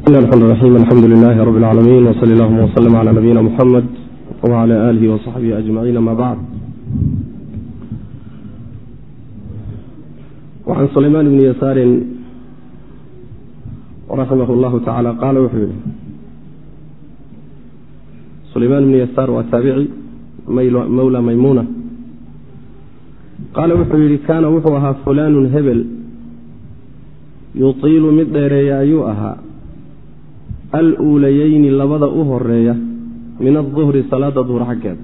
بسم الله الرحمن الرحيم الحمد لله رب العالمين وصلى اللهم وسلم على نبينا محمد وعلى آله وصحبه أجمعين ما بعد وعن سليمان بن يسار رحمه الله تعالى قال وحده سليمان بن يسار والتابعي مولى ميمونة قال وحده كان وحوها فلان هبل يطيل مد dheereeya ayuu ahaa aluulayeyni labada u horreeya min aduhri salaada duhur xaggeeda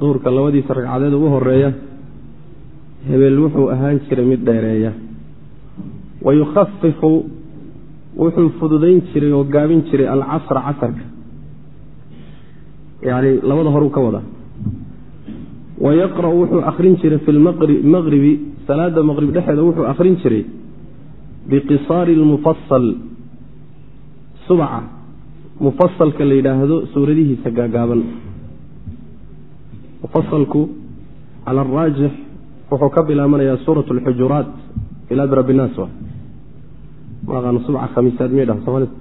duhurka labadiisa ragcadeed ugu horreeya hebel wuxuu ahaan jiray mid dheereeya. Wa yukhafifu wuxuu fududayn jiray oo gaabin jiray alcasra casarka. Yani labada horuu ka wada. Wa yaqra'u wuxuu akrin jiray fi lmaqribi salaada maqrib dhexeeda wuxuu akrin jiray biqisaari lmufasal subaca mufasalka la yidhaahdo suuradihiisa gaagaaban. Mufasalku cala araajix wuxuu ka bilaabanayaa suurat alxujuraat ilaa birab innaas wa. Maaqaano subca khamiisaad miyay dhaha soomaalida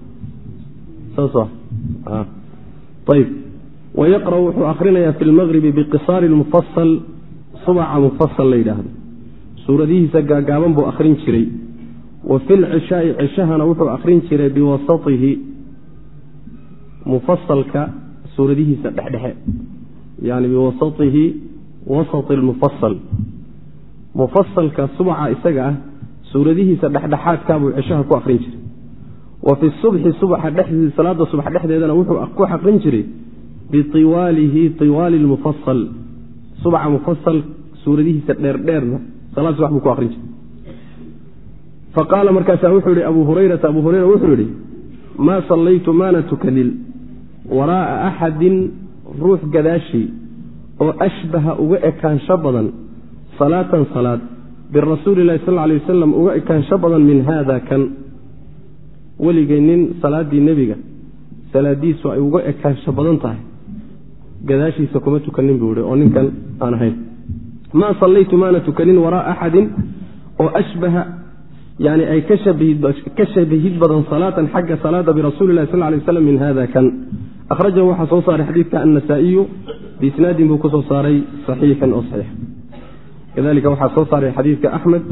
saas wa? Ayib wayaqra' wuxuu akhrinayaa fi lmaqribi biqisaari lmufasal subaca mufasal la yidhaahdo. Suuradihiisa gaagaaban buu akhrin jiray wa fi lcishaai cishahana wuxuu akrin jiray biwasatihi mufasalka suuradihiisa dhexdhexe. Yani biwasatihi wasati lmufasal mufasalka subaca isaga ah suuradihiisa dhexdhexaadkaabuu cishaha ku akrin jiray. Wa fi subxi subaxa dhexdiisa salaada subax dhexdeedana wuxuu ku akrin jiray biiwaalihi iwaali lmufasal subaca mufasal suuradihiisa dheerdheerna salaad subax buu ku akrin jiray faqaala markaasaa wuxuu yihi abu hurayrata abu hureyra wuxuu yidhi maa sallaytu maana tukanin waraa'a axadin ruux gadaashii oo ashbaha uga ekaansho badan salaatan salaad birasuuli illahi sal alay wasalam uga ekaansho badan min haada kan. Weligay nin salaaddii nebiga salaadiisu ay uga ekaansho badan tahay. Gadaashiisa kuma tukanin buu yihi oo ninkan aan ahayn. Maa sallaytu maana tukanin waraa'a axadin oo ashbaha yani ay ka shabahid badan salaatan xagga salaada birasuuli lahi sal lay waslam min hada kan. Akhrajahu waxaa soo saaray xadiidka annasaa'iyu biisnaadin buu ku soo saaray saxiixan oo saxiix. Kadalika waxaa soo saaray xadiidka axmed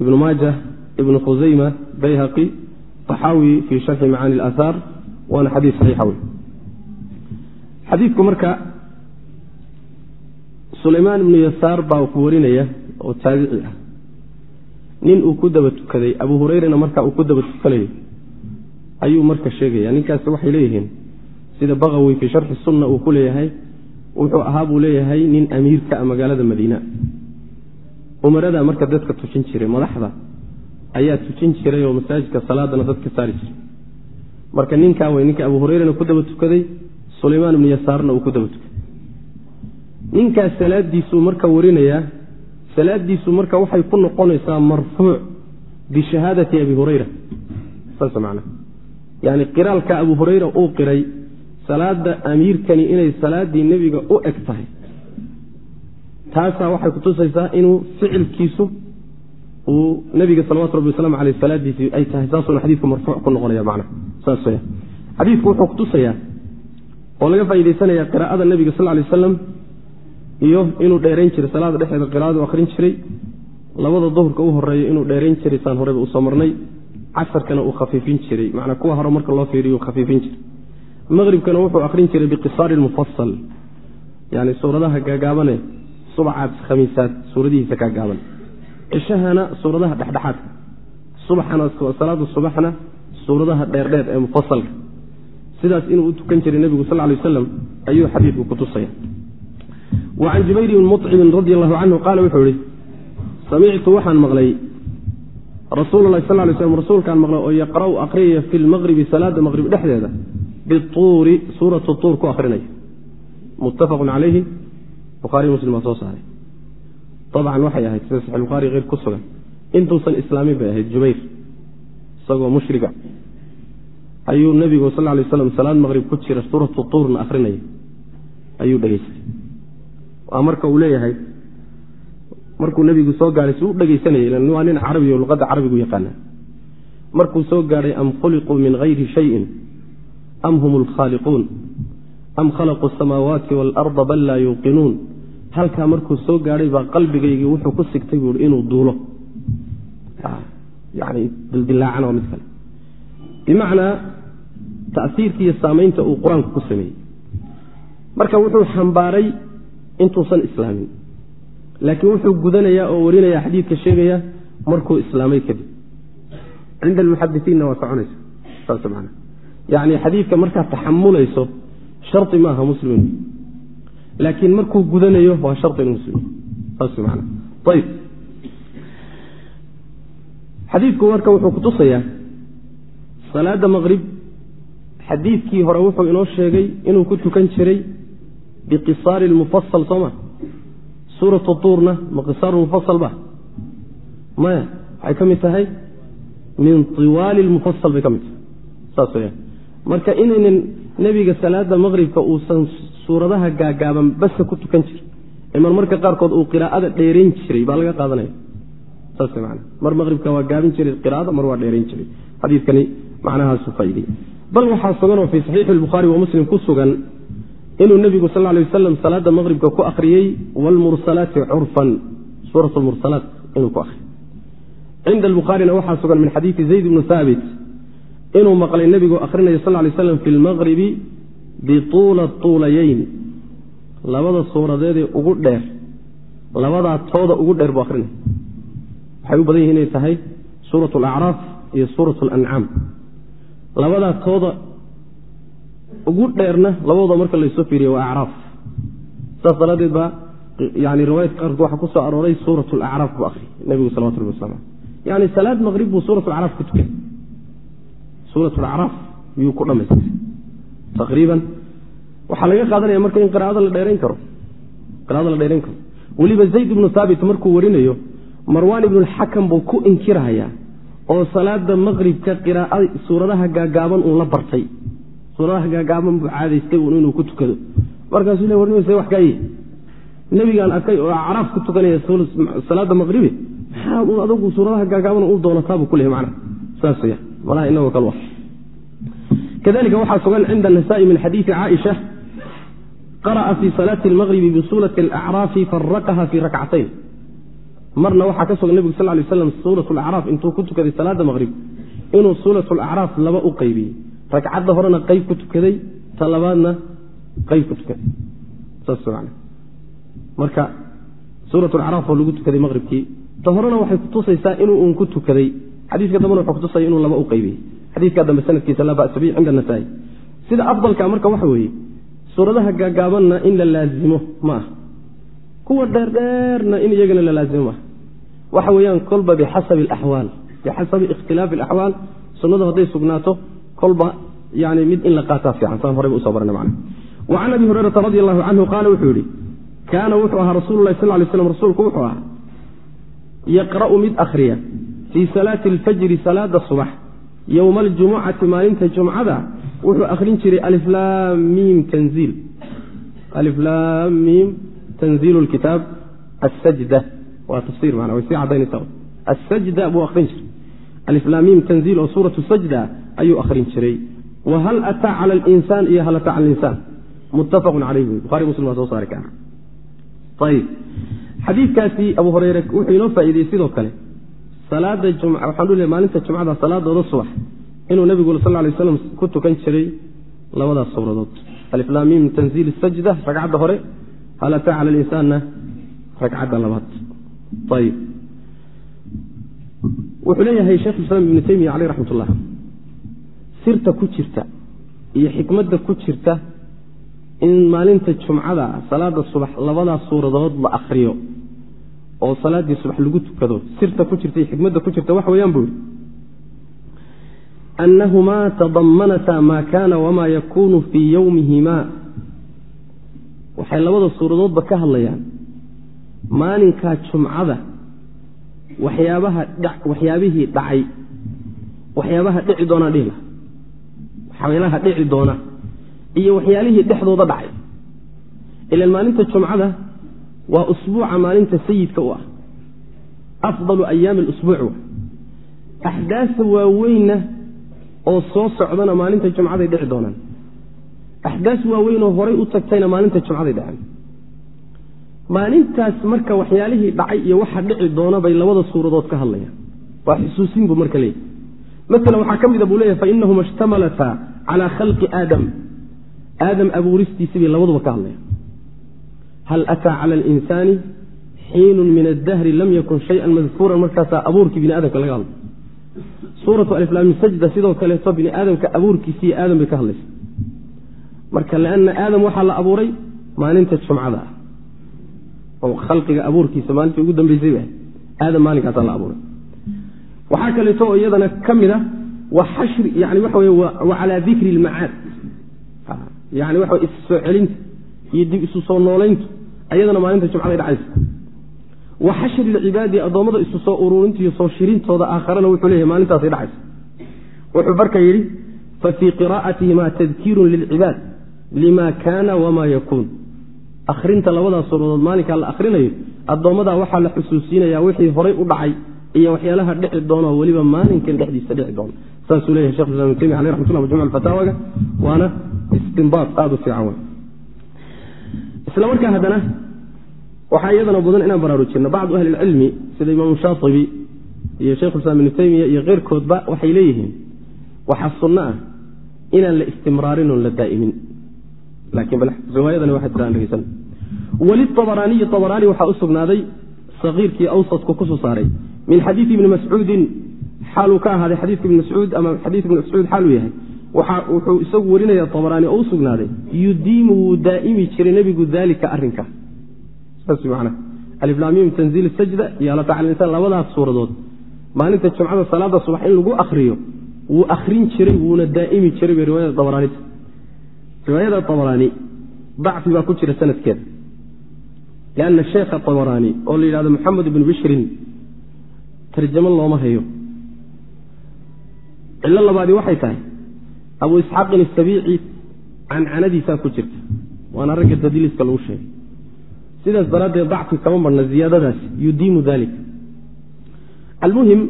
ibnu maajah ibnu khusayma bayhaqi taxaawi fii sharxi macaani اlaathaar waana xadiid saxiixa wey xadiidku marka sulaymaan ibnu yasaar baa ku warinaya oo taabici ah nin uu ku daba tukaday abu hureyrana marka uu ku daba tukanayo. Ayuu marka sheegaya ninkaasi waxay leeyihiin sida baqawi fii sharxi sunna uu ku leeyahay wuxuu ahaa buu leeyahay nin amiirka a magaalada madiina. Umaradaa marka dadka tujin jiray madaxda ayaa tujin jiray oo masaajidka salaadana dadka saari jiray. Marka ninkaa way ninka abu hureyrana ku daba tukaday sulaymaan ibnu yasaarna uu ku daba tukaday. Ninkaas salaadiisuu marka warinayaa salaadiisu marka waxay ku noqonaysaa marfuuc bishahaadati abi hureyra saas man yani qiraalka abu hureyra uu qiray salaada amiirkani inay salaadii nebiga u eg tahay. Taasaa waxay kutusaysaa inuu ficilkiisu uu nebiga salawatu rabbi waslamu aleyh salaadiisii ay tahay. Saasuna xadiidku marfuuc ku noqonaya man saas w xadiidku wuxuu kutusayaa oo laga faa'idaysanaya qiraa'ada nebiga sal lay aslam iyo inuu dheerayn jiray salaada dhexeeda qiraadu akhrin jiray. Labada duhurka u horreeya inuu dheerayn jiray saan horeba u soo marnay casarkana uu khafiifin jiray. Macnaa kuwa hore marka loo fiiriyo khafiifin jiray. Maqribkana wuxuu akhrin jiray biqisaari lmufasal yani suuradaha gaagaabane subcaad khamiisaad suuradihiisa gaagaaban. Cishahana suuradaha dhexdhexaadka subaxana salaada subaxna suuradaha dheerdheer ee mufasalka sidaas inuu u tukan jiray nebigu sal lay waslam ayuu xadiidku kutusaya wacan jubayr bni mucimin radi allahu canhu qaala wuxuu ihi samictu waxaan maqlay rasuul lahi sal lay slm rasuulkaan maqlay oo yaqra'u akhriyaya fi lmaqribi salaada maqrib dhexdeeda bituuri suuratu tuur ku akhrinaya. Muttafaqun calayhi bukhaari muslim baa soo saaray. Abcan waxay ahayd sida saxi bukhaari keer ku sugan intuusan islaamin bay ahayd jubayr isagoo mushriga. Ayuu nebigu sal lay slam salaad maqrib ku jira suuratu tuurna akhrinaya. Ayuu dhegeystay waa marka uu leeyahay markuu nebigu soo gaaray si u dhegeysanayay waa nin carabi o luqadda carabigu yaqaana. Markuu soo gaadhay am khuliquu min hayri shayin am hum lkhaaliquun am khalaquu asamaawaati waalarda bal laa yuuqinuun. Halkaa markuu soo gaadhay baa qalbigaygii wuxuu ku sigtay buui inuu duulo. Yani dildilaacan waa mid kale. Bimacnaa tasiirka iyo saamaynta uu qur'aanku ku sameeyey. Marka wuxuu xambaaray intuusan islaamin. Laakiin wuxuu gudanayaa oo warinaya xadiidka sheegaya markuu islaamay kadib. Cinda almuxadisiinna waa soconaysa saas man yani xadiidka markaad taxamulayso shari maaha muslimin. Laakiin markuu gudanayo waa shari muslim. Saas man ayb xadiidku marka wuxuu kutusayaa salaada maqrib xadiidkii hore wuxuu inoo sheegay inuu ku tukan jiray biqisaari lmufasal soo ma suuratu tuurna ma qisaaru mufasal ba maya waxay ka mid tahay min tiwaali lmufasal bay ka mid tahay saas weyaan marka inaynan nebiga salaada maqribka uusan suuradaha gaagaaban basa ku tukan jirin ee marmarka qaarkood uu qiraa'ada dheerayn jiray baa laga qaadanaya saas man mar maqribka waa gaabin jiray qiraada mar waa dheerayn jiray xadiikani macnahaasu faaidey bal waxaa suganoo fii saxiixi lbukhaari wa muslim ku sugan inuu nebigu sal lay wasalam salaada maqribka ku akhriyey wlmursalaati curfan suurat lmursalaat inuu ku ahriyey cinda albukhaarina waxaa sugan min xadiidi zayd bni haabit inuu maqlay nebigu akhrinaya sal lay slam fi lmaqribi bituula tuulayeyn. Labada suuradeedee ugu dheer labadaa tooda ugu dheer buu akhrinaya. Waxay u badan yihiin inay tahay suurat alacraaf iyo suurat alancaam labadaa tooda ugu dheerna labadooda marka laysoo fiiriya waa acraaf saas daraaddeed baa yani riwaayadka qaarkood waxaa ku soo arooray suurat alacraaf buu akriyay nebigu salawatu rabbi aleh yani salaad maqrib buu suurat alacraaf ku tukay. Suurat alacraaf yuu ku dhamaystay taqriiban. Waxaa laga qaadanaya marka in qiraada la dheerayn karo. Qiraada la dheerayn karo. Weliba zayd ibnu haabit markuu warinayo marwaan ibnulxakam buu ku inkirahayaa oo salaada maqribka qiraaa suuradaha gaagaaban uun la bartay suuradaha gaagaaban buu caadaystay uun inuu ku tukado. Markaasuu le warnimaysa wax kaaye nebigaan arkay oo acraaf ku tukanaya salaada maqribe. Maxaa un adugu gaagaaban u doonataabuu ku lehay macna saas ya malaha inagoo kal kadalika waxaa sugan cinda nasaai min xadiidi caaisha qara'a fii salaati almaqribi bisuulati alacraafi faraqaha fii rakcatayn marna waxaa ka sugan nebigu sal lay slam suurat alacraaf intuu ku tukaday salaada maqrib inuu suurat alacraaf laba u qaybiyey ragcadda horena qayb ku tukaday ta labaadna qayb ku tukaday. Saas man marka suurat alacraaf oo lagu tukaday maqribkii ta horena waxay kutusaysaa inuu uun ku tukaday. Xadiiska dambena wuxuu kutusaya inuu laba u qaybiyey. Xadiiska dambe sanadkiisa laa ba'sa bi cinda nasaa-i sida afdalka marka waxa weeye suuradaha gaagaabanna in la laazimo ma ah kuwa dheerdheerna in iyagana la laazimo maaha waxa weeyaan kolba bixasabi alaxwaal bixasabi ikhtilaafi alaxwaal sunnadu hadday sugnaato kolba yani mid in la qaataa fiican. Saan horeyba u soo barana macna wa can abi hurayrata radi allahu canhu qaala wuxuu yihi kaana wuxuu ahaa rasuulu lahi sal lay slam rasuulku wuxuu ahaa yaqra'u mid akhriya fii salaati alfajri salaada subax yowma aljumucati maalinta jumcada wuxuu akhrin jiray aliflaamiim tanziil. Aliflaamiim tanziilu lkitaab asajda waa tafsir mana way sii cadaynaysaa asajda buu akhrin jiray. Aliflaamiim tanziil oo suuratu sajda ayuu akhrin jiray. Wa hal ataa cala alinsaan iyo hal ataa cala alinsaan? Muttafaqun calayh buy buhari muslim waa soo saari karaa. Ayib xadiidkaasi abu hureyre wuxuu inoo faa'iideyey sidoo kale. Salaada jum waxaan u leey maalinta jumcada salaadooda subax inuu nebigu sal lay waslam ku tukan jiray labadaas suuradood. Aliflaamiim tanziil sajda ragcadda hore hal ataa cala alinsaanna ragcadda labaad. Ayib wuxuu leeyahay sheekh islaam ibnu teymiya caleyh raxmat sirta ku jirta iyo xikmadda ku jirta in maalinta jumcada salaada subax labadaas suuradood la akriyo oo salaaddii subax lagu tukado sirta ku jirta iyo xikmadda ku jirta waxa weeyaan buu yihi annahumaa tadamanata maa kaana wamaa yakuunu fii yowmihima waxay labada suuradoodba ka hadlayaan. maalinkaa jumcada waxyaabaha waxyaabihii dhacay waxyaabaha dhici doonaan dhihi laha waxyaalaha dhici doona iyo waxyaalihii dhexdooda dhacay. Ilan maalinta jumcada waa usbuuca maalinta sayidka u ah. Afdalu ayaami alusbuuc axdaasa waaweynna oo soo socdana maalinta jumcaday dhici doonaan. Axdaas waaweyn oo horay u tagtayna maalinta jumcaday dhaceen. Maalintaas marka waxyaalihii dhacay iyo waxa dhici doona bay labada suuradood ka hadlayaan. Waa xusuusin buu marka leeyahy maala waxaa ka mida buu leeyahy fainahuma ishtamalataa calaa khalqi aadam. Aadam abuuristiisii bay labaduba ka hadlayaan. Hal ataa cala alinsaani xiinun min addahri lam yakun shayan madkuuran markaasaa abuurkii bini aadamka laga hadlay. Suuratu aliflaami sajda sidoo kaleeto bini aadamka abuurkiisiiyo aadam bay ka hadlaysa marka lanna aadam waxaa la abuuray maalinta jumcada ah. Oo khalqiga abuurkiisa maalintii ugu dambeysay ba aadam maalinkaasa la abuuray. Waxaa kaleeto oo iyadana ka mid a xashri yani waxa wey wa calaa dikri ilmacaad yani waxa is soo celinta iyo dib isu soo noolayntu ayadana maalinta jumcaday dhacaysa. Wa xashri ilcibaadi addoommada isu soo ururinta iyo soo shirintooda aakharana wuxuu leeyahay maalintaasay dhacaysa. Wuxuu marka yidhi fa fii qiraa'atihima tadkiirun lilcibaad lima kaana wamaa yakuun. Akhrinta labadaas suuradood maalinkaa la akhrinayo addoommadaa waxaa la xusuusiinayaa wixii horay u dhacay iyo waxyaalaha dhici doonoo weliba maalinkan dhexdiisa dhici doona saasuu leeyahay shekh islam taymiya aleh raxmatullah majmuc alfataawaga waana istinbaad aada u fiican wey isla markaa haddana waxaa iyadana mudan inaan baraarujino bacdu ahli ilcilmi sida imaamu shaatibi iyo sheikhulislaam ibnu taymiya iyo keyrkoodba waxay leeyihiin waxaa sunno ah inaan la istimraarin oon la daa'imin laakiin bal riwaayadani waxay tiraan dhegeysan waliabaraaniyi abaraani waxaa u sugnaaday sakiirkii awsadku ku soo saaray min xadiidi ibni mascuudin xaaluu ka ahaaday xadiidka ibni mascuud ama xadiid ibni mascuud xaaluu yahay. Wuxuu isagu warinaya abaraani oo u sugnaaday yudiimu wuu daa'imi jiray nebigu daalika arrinka. Aliflaamim tanziil sajda iyo alatacalinsan labadaas suuradood. Maalinta jumcada salaada subax in lagu akriyo wuu akrin jiray wuuna daa'imi jiray bay riwaayada abaraanita riwaayada abaraani dacfi baa ku jira sanadkeeda. Lianna sheekha abaraani oo la yidhahdo maxamed ibnu bishrin tarjamo looma hayo cillo labaadi waxay tahay abu isxaaqin isabiici cancanadiisaa ku jirta. Waana ragga tadliiska lagu sheegay. Sidaas daraaddeed dacfi kama marna ziyaadadaas yudiimu dalik. Almuhim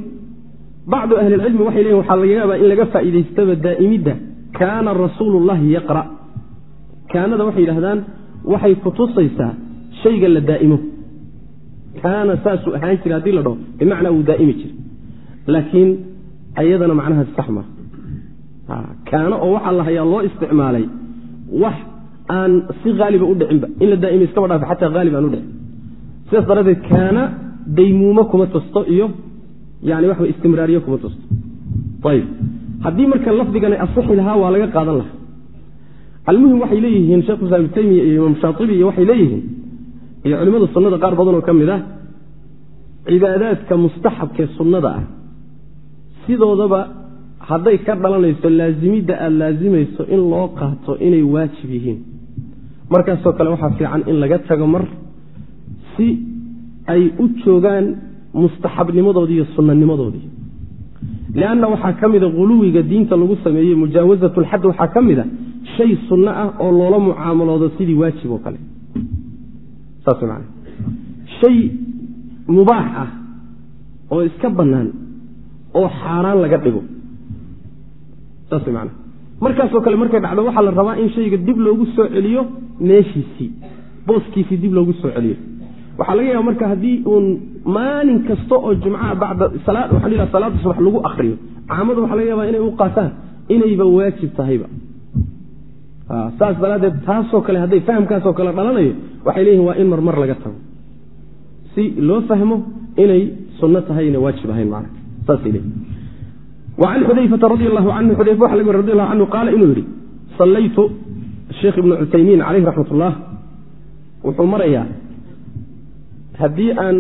bacdu ahli lcilmi waxay leeyihiin waxaa laga yaabaa in laga faa'iidaystaba daa'imidda kaana rasuulu llahi yaqra' kaanada waxay yidhahdaan waxay kutusaysaa shayga la daa'imo kaana saasuu ahaan jira haddii la dhaho bimacnaa wuu daa'imi jira laakiin ayadana macnahaas sax maa kaano oo waxaa la hayaa loo isticmaalay wax aan si haaliba u dhicinba in la daa'ima iskaba dhaafa xataa haalib aan u dhicin. Sidaas daraaddeed kaana daymuumo kuma tusto iyo yani waxa istimraariye kuma tusto. Ayib. Haddii marka lafdigana asixi lahaa waa laga qaadan lahaa. Almuhim waxay leeyihiin shekhu islam ibnu taymiya iyo imaam shaatibi iyo waxay leeyihiin iyo culimmada sunnada qaar badan oo ka mid ah cibaadaadka mustaxabkee sunnada ah sidoodaba hadday ka dhalanayso laasimidda aada laasimayso in loo qaato inay waajib yihiin. Markaasoo kale waxaa fiican in laga tago mar si ay u joogaan mustaxabnimadoodii iyo sunnanimadoodii lianna waxaa ka mida huluwiga diinta lagu sameeyey mujaawasatulxad waxaa ka mida shay sunno ah oo loola mucaamaloodo sidii waajib oo kale shay mubaax ah oo iska bannaan oo xaaraan laga dhigo. Markaasoo kale markay dhacdo waxaa la rabaa in shayga dib loogu soo celiyo meeshiisii booskiisii dib loogu soo celiyo. Waxaa laga yaaba marka haddii uun maalin kasta oo jumcaha bacda salaada subax lagu akriyo caamada waxaa laga yaaba inay u qaataan inayba waajib tahayba Ah, saas daraadeed taasoo kale hadday fahamkaasoo kale dhalanayo waxay leeyihiin waa in marmar laga tago. Si loo fahmo inay sunno tahay ina waajib ahayn man an xudayfata radi alahu canhu xudayf waa laga wari radi allahu canhu qaala inuu yidhi sallaytu sheekh ibnu cutaymiin caleyh raxmat ullah wuxuu marayaa haddii aan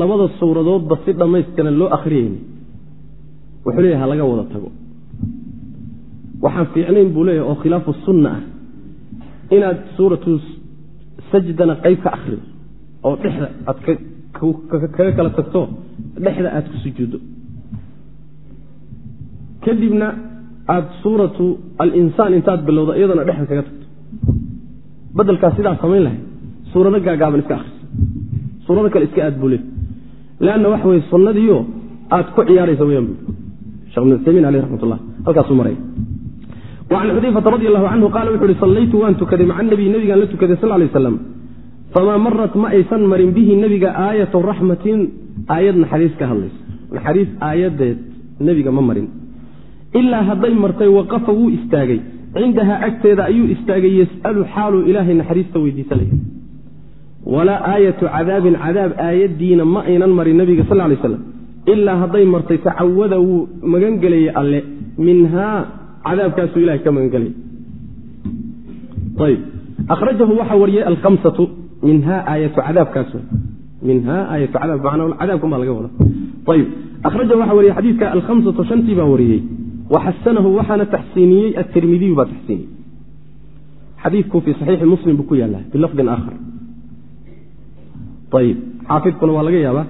labada suuradoodba si dhammaystiran loo akhriyeyn wuxuu leeyaha laga wada tago waxaan fiicnayn buu leeyahy oo khilaafu sunna ah. Inaad suuratu sajdana qayb ka akhrido oo dhexda aad kaga kala tagto dhexda aad ku sujuuddo. Kadibna aada suuratu alinsaan intaad bilowdo iyadana dhexda kaga tagto. Badelkaas sidaa samayn lahay. Suurado gaagaaban iska akhriso suurado kale iska aad buu le leanna waxa weye sunnadiio aad ku ciyaaraysa weyaan bu shekh ibn uthaymiin aleyh raxmat halkaasuu maraya wacan xudayfata radi allahu canhu qaala wuxu uhi sallaytu waan tukaday maca nabiy nabigaan la tukaday sal lay aslam famaa marat ma aysan marin bihi nebiga aayatu raxmatin aayad naxariis ka hadlayso naxariis aayadeed nebiga ma marin. Ilaa hadday martay waqafa wuu istaagay. Cindahaa agteeda ayuu istaagay yas'alu xaaluu ilaahay naxariista weydiisanaya walaa aayatu cadaabin cadaab aayaddiina ma aynan marin nebiga sal lay slam ilaa hadday martay tacawada wuu magan gelayay alle. Minhaa cadaabkaasuu ilahay ka magan gelaya ayb akhrajahu waxaa wariyey alhamsatu minha aayatu cadaabkaas minha aayatu cadaab macnaa cadaabkan baa laga wada ayib. Akhrajahu waxaa wariyey xadiidka alhamsatu shantii baa wariyey waxasanahu waxaana taxsiiniyey atirmidiyu baa taxsiiniyey. Xadiidku fii saxiixi muslim buu ku yaallaa bilafdin aakhar. Ayib. Xaafidkuna waa laga yaabaa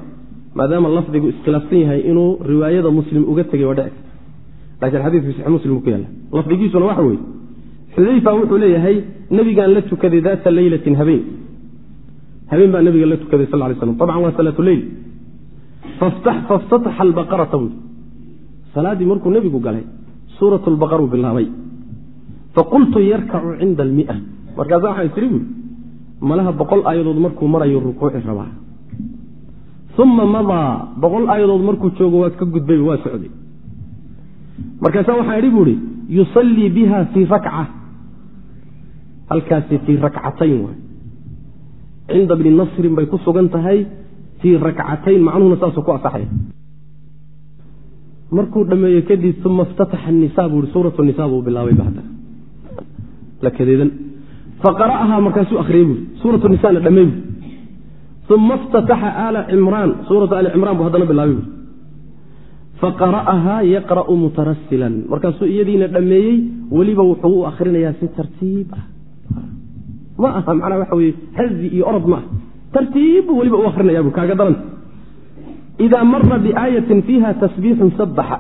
maadaama lafdigu iskhilaafsan yahay inuu riwaayada muslim uga tegay waa laakiin xadidku fi saxi muslim ku yaalla. Lafdigiisuna waxa weeye xudayfa wuxuu leeyahay nebigaan la tukaday daata leylatin habeen. Habeen baa nabiga la tukaday sal lay slam abcan waa salaatu leyl faftataxa albaqarata buui salaaddii markuu nebigu galay suurat lbaqaruu bilaabay. Faqultu yarkacu cinda almia markaasa waxaa tiri buui malaha boqol aayadood markuu marayo rukuuci rabaa. Uma madaa boqol aayadood markuu joogo waad ka gudbay waa socday markaasa waxaa idhi buuhi yusallii biha fii rakca. Halkaasi fii rakcatayn waay. Cinda bni nasrin bay ku sugan tahay fii rakcatayn macnuhuna saasuu ku asaxaya markuu dhammeeye kadib uma iftataxa nisa buu i suuratu nisa buu bilaabay bada la kadeedan. Faqara'ahaa markaasuu akhriyey buui suuratu nisana dhammey bui uma iftataxa aala cimraan suuratu ali cimraan buu haddana bilaabay buui faqara'ahaa yaqra'u mutarasilan markaasuu iyadiina dhammeeyey weliba wuxuu u akhrinayaa si tartiib ah. Ma aha macnaa waxa weye hazi iyo orod ma ah tartiib buu weliba u akhrinayabu kaaga daranta idaa mara biaayatin fiiha tasbiixun sabaxa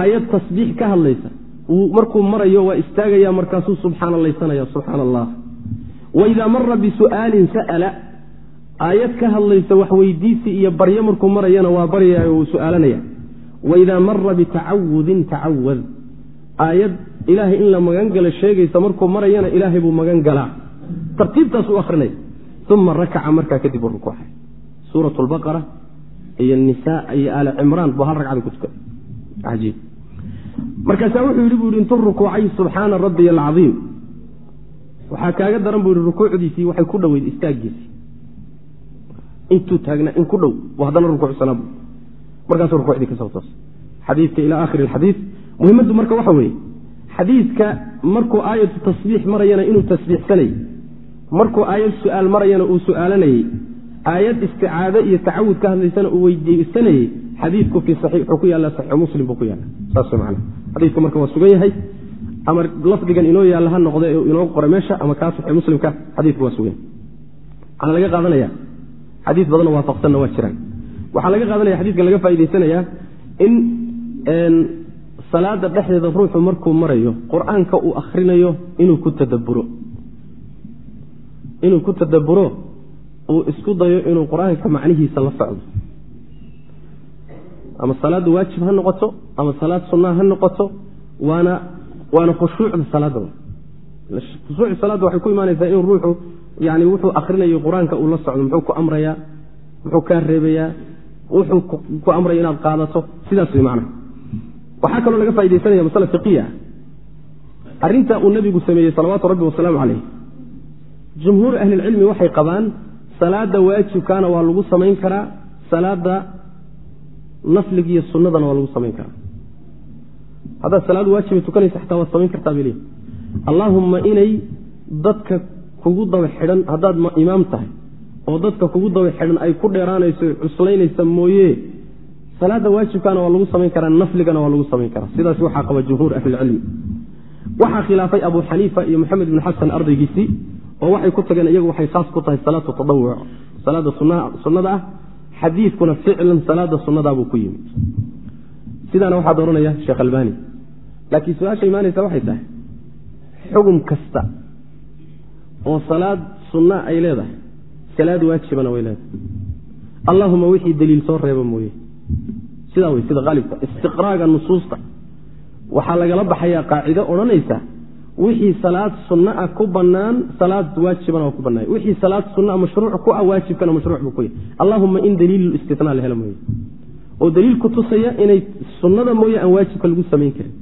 aayad tasbiix ka hadlaysa wuu markuu marayo waa istaagaya markaasuu subxaanalaysanaya subxaana allah wa idaa mara bisu'aalin sa'ala aayad ka hadlaysa wax weydiisi iyo baryo markuu marayana waa baryaya wuu su'aalanaya waidaa mara bitacawudin tacawad aayad ilaahay in la magan gala sheegaysa markuu marayana ilaahay buu magan galaa tartiibtaas u akrinaya uma rakaca markaa kadib u rukuuxay suurat lbaqara iyo nisa iyo aali cimraan buu hal ragcada ku tukaday markaasaa wuxuu yidhi buu yidhi intuu rukuucay subxaana rabbiy alcaiim waxaa kaaga daran buu yihi rukuucdiisii waxay ku dhoweyd istaagiisii intuu taagnaa in ku dhow bu haddana rukuucsanaa markaasuu rukuucdii ka soo toos. Xadiidka ila akhiri alxadiid muhimaddu marka waxa weeye xadiidka markuu aayatu tasbiix marayana inuu tasbiixsanayey markuu aayad su'aal marayana uu su'aalanayey aayad isticaado iyo tacawud ka hadlaysana uu weydiisanayey xadiidku fii saxii wuxuu ku yaalla saxiixu muslim buu ku yaalla saas macana xadiidku marka waa sugan yahay ama lafdigan inoo yaalla ha noqde inoo qora meesha ama kaa saxiix muslimka xadiidku waa sugan. Waxaana laga qaadanaya xadiis badanoo waafaqsanna waa jiraan waxaa laga qaadanaya xadiidkan laga faa'idaysanayaa in salaada dhexdeeda ruuxu markuu marayo qur'aanka uu akhrinayo inuu ku tadaburo inuu ku tadaburo uu isku dayo inuu qur'aanka macnihiisa la socdo. Ama salaadda waajib ha noqoto ama salaad sunnaha ha noqoto waana waana khushuucda salaadda. Khushuucda salaadda waxay ku imaanaysaa in ruuxu yani wuxuu akhrinayo qur'aanka uu la socdo muxuu ku amrayaa muxuu kaa reebayaa wuxuu ku amraya inaad qaadato sidaas way macnaha waxaa kaloo laga faa'idaysanaya masale fiqiya arrintaa uu nebigu sameeyey salawaatu rabbi wasalaamu caleyh jumhuur ahlilcilmi waxay qabaan salaada waajibkaana waa lagu samayn karaa salaada nafliga iyo sunnadana waa lagu samayn karaa. Haddaad salaad waajiba tukanaysa xataa waad samayn kartaa bay leeyihi allaahumma inay dadka kugu daba xidhan haddaad imaam tahay oo dadka kugu daba xidhan ay ku dheeraanayso cuslaynaysa mooye. Salaada waajibkaana waa lagu samayn karaa nafligana waa lagu samayn karaa. Sidaas waxaa qaba jumhuur ahlilcilmi waxaa khilaafay abu xaniifa iyo maxamed ibn xasan ardaygiisii oo waxay ku tageen iyagu waxay khaas ku tahay salaatu tadawuc salaada sunnada ah. Xadiidkuna ficlan salaada sunnadaabuu ku yimid. Sidaana waxaa dooranaya sheekh albani. Laakiin su'aasha imaanaysa waxay tahay xugum kasta oo salaad sunna ay leedahay salaad waajibana way leedahay. Allahuma wixii daliil soo reeba mooye. Sidaa wey sida haalibka istiqraaga nusuusta. Waxaa lagala baxayaa qaacido odhanaysa wixii salaad sunna a ku banaan salaad waajibana waa ku banaay wixii salaad sunna mashruuc ku ah waajibkana mashruuc buu ku yahy allahuma in daliil istina la helo mooye. Oo daliil ku tusaya inay sunnada mooye aan waajibka lagu samayn karin.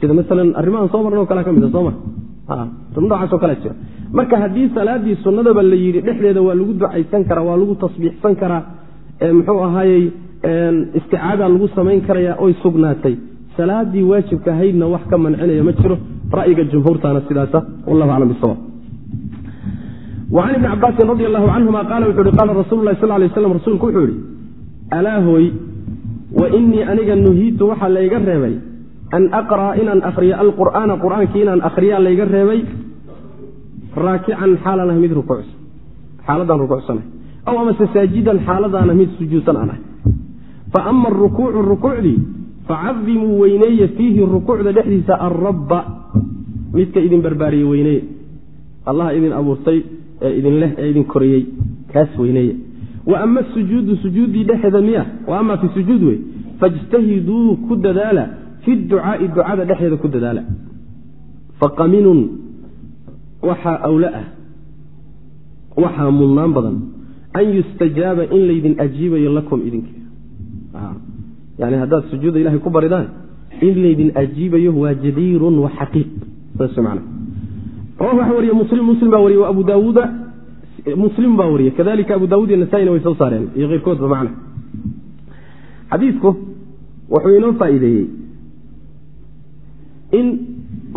Sida maalan arrimahan soo marnoo kale ka mid a soo jira marka haddii salaadii sunnadaba la yidhi dhexdeeda waa lagu ducaysan karaa waa lagu tasbiixsan karaa muxuu ahaayey isticaada lagu samayn karaya oy sugnaatay. Salaadii waajibka ahaydna wax ka mancinaya ma jiro. Ra'yiga jumhuurtana sidaasa. Wacan ibni cabaasin radi allahu canhuma qaala wuxu uhi qaala rasulu lahi sal lay slam rasuulku wuxuu yihi alaa hooy wa inii aniga nuhiitu waxaa layga reebay an aqra'a inaan akhriyo alqur'aana qur'aankii inaan akhriyaa layga reebay raakican xaalan ah mid xaaladaan rukuucsanah aw amase saajidan xaaladaana mid sujuudsan aan fa ama arukuucu rukuucdii facadimuu weyneeye fiihi rukuucda dhexdiisa alrabba midka idin barbaariye weyneeye allaha idin abuurtay ee idin ee idin koriyey kaas weyneeye wa ama sujuudu sujuuddii dhexeeda miya wa ama fi sujuud wey fajtahiduu ku dadaala fi ducaai ducada dhexdeeda ku dadaala. Faqaminun waxaa awle ah waxaa mudnaan badan an yustajaaba in laydin ajiibayo lakum idinka yani haddaad sujuuda ilahay ku baridaan in laydin ajiibayo waa jadiirun wa xaqiiq. Saas man waxa wariye muslim muslim baa wariye abu daawuuda muslim baa wariye kadalika abu daawud iyo nasaa-ina way soo saareen iyo keyrkoodba macna. Xadiidku wuxuu inoo faa'iideeyey in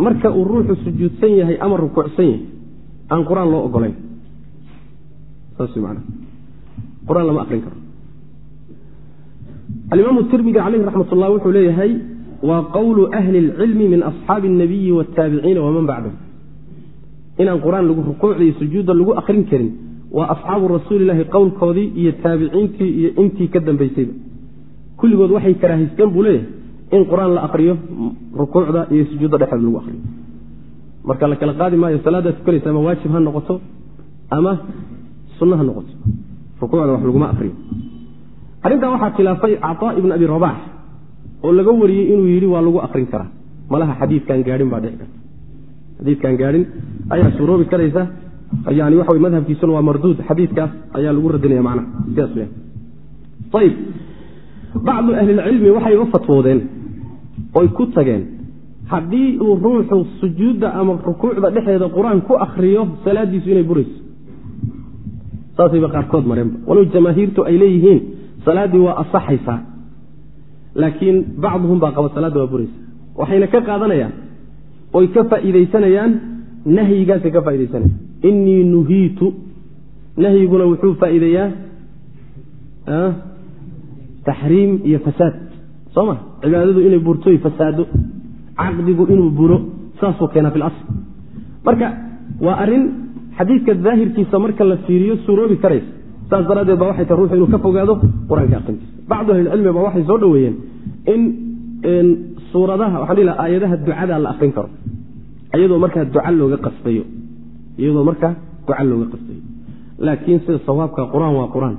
marka uu ruuxu sujuudsan yahay ama rukuucsan yahay aan qur-aan loo ogolayn saas man qur-aan lama akrin karo alimaamu tirmidi caleyhi raxmat ullah wuxuu leeyahay waa qowlu ahli اlcilmi min asxaabi الnabiyi wاtaabiciina waman bacdahum inaan qur-aan lagu rukuucda iyo sujuudda lagu akrin karin waa asxaabu rasuulilahi qowlkoodii iyo taabiciintii iyo intii ka dambaysayba kulligood waxay karaahaysteen buu leeyahay in qur'aan la akriyo rukuucda iyo sujuudda dhexeeda lagu akriyo marka la kala qaadi maayo salaadaad tukanaysa ama waajib ha noqoto ama sunno ha noqoto rukuucda wax laguma akriyo arrintaa waxaa khilaafay cataa ibn abi rabax oo laga wariyey inuu yidhi waa lagu akrin karaa. Malaha xadiikan gaadhin baa dhici karta. Xadiidkan gaadhin ayaa suuroobi karaysa yani waxa wey madhabkiisuna waa marduud xadiidkaas ayaa lagu radinaya macnaha sidaas weya ayib bacdu ahlilcilmi waxay u fatwoodeen oy ku tageen. Haddii uu ruuxu sujuudda ama rukuucda dhexeeda qur'aan ku akriyo salaadiisu inay burayso. Saasayba qaarkood mareenba walow jamaahiirtu ay leeyihiin salaaddii waa asaxaysaa laakiin bacduhum baa qaba salaadda waa buraysa. Waxayna ka qaadanayaan oy ka faa'iidaysanayaan nahyigaasay ka faaidaysanayaan inii nuhiitu nahyiguna wuxuu faa'iideeyaa taxriim iyo fasaad soo ma cibaadadu inay burtoy fasaado caqdigu inuu buro saasuu keenaa fi lasl marka waa arrin xadiidka daahirkiisa marka la fiiriyo suuroobi karaysa saas daraaddeed ba waxay tahay ruuxu inuu ka fogaado qur'aanka aqrintiisa. Bacdu ahlilcilmi ba waxay soo dhoweeyeen in suuradaha waxaan dhihi laha aayadaha ducada la akrin karo. Iyadoo markaa duca looga qastayo iyadoo markaa duca looga qastayo laakiin sida sawaabka qur'aan waa qur'aan.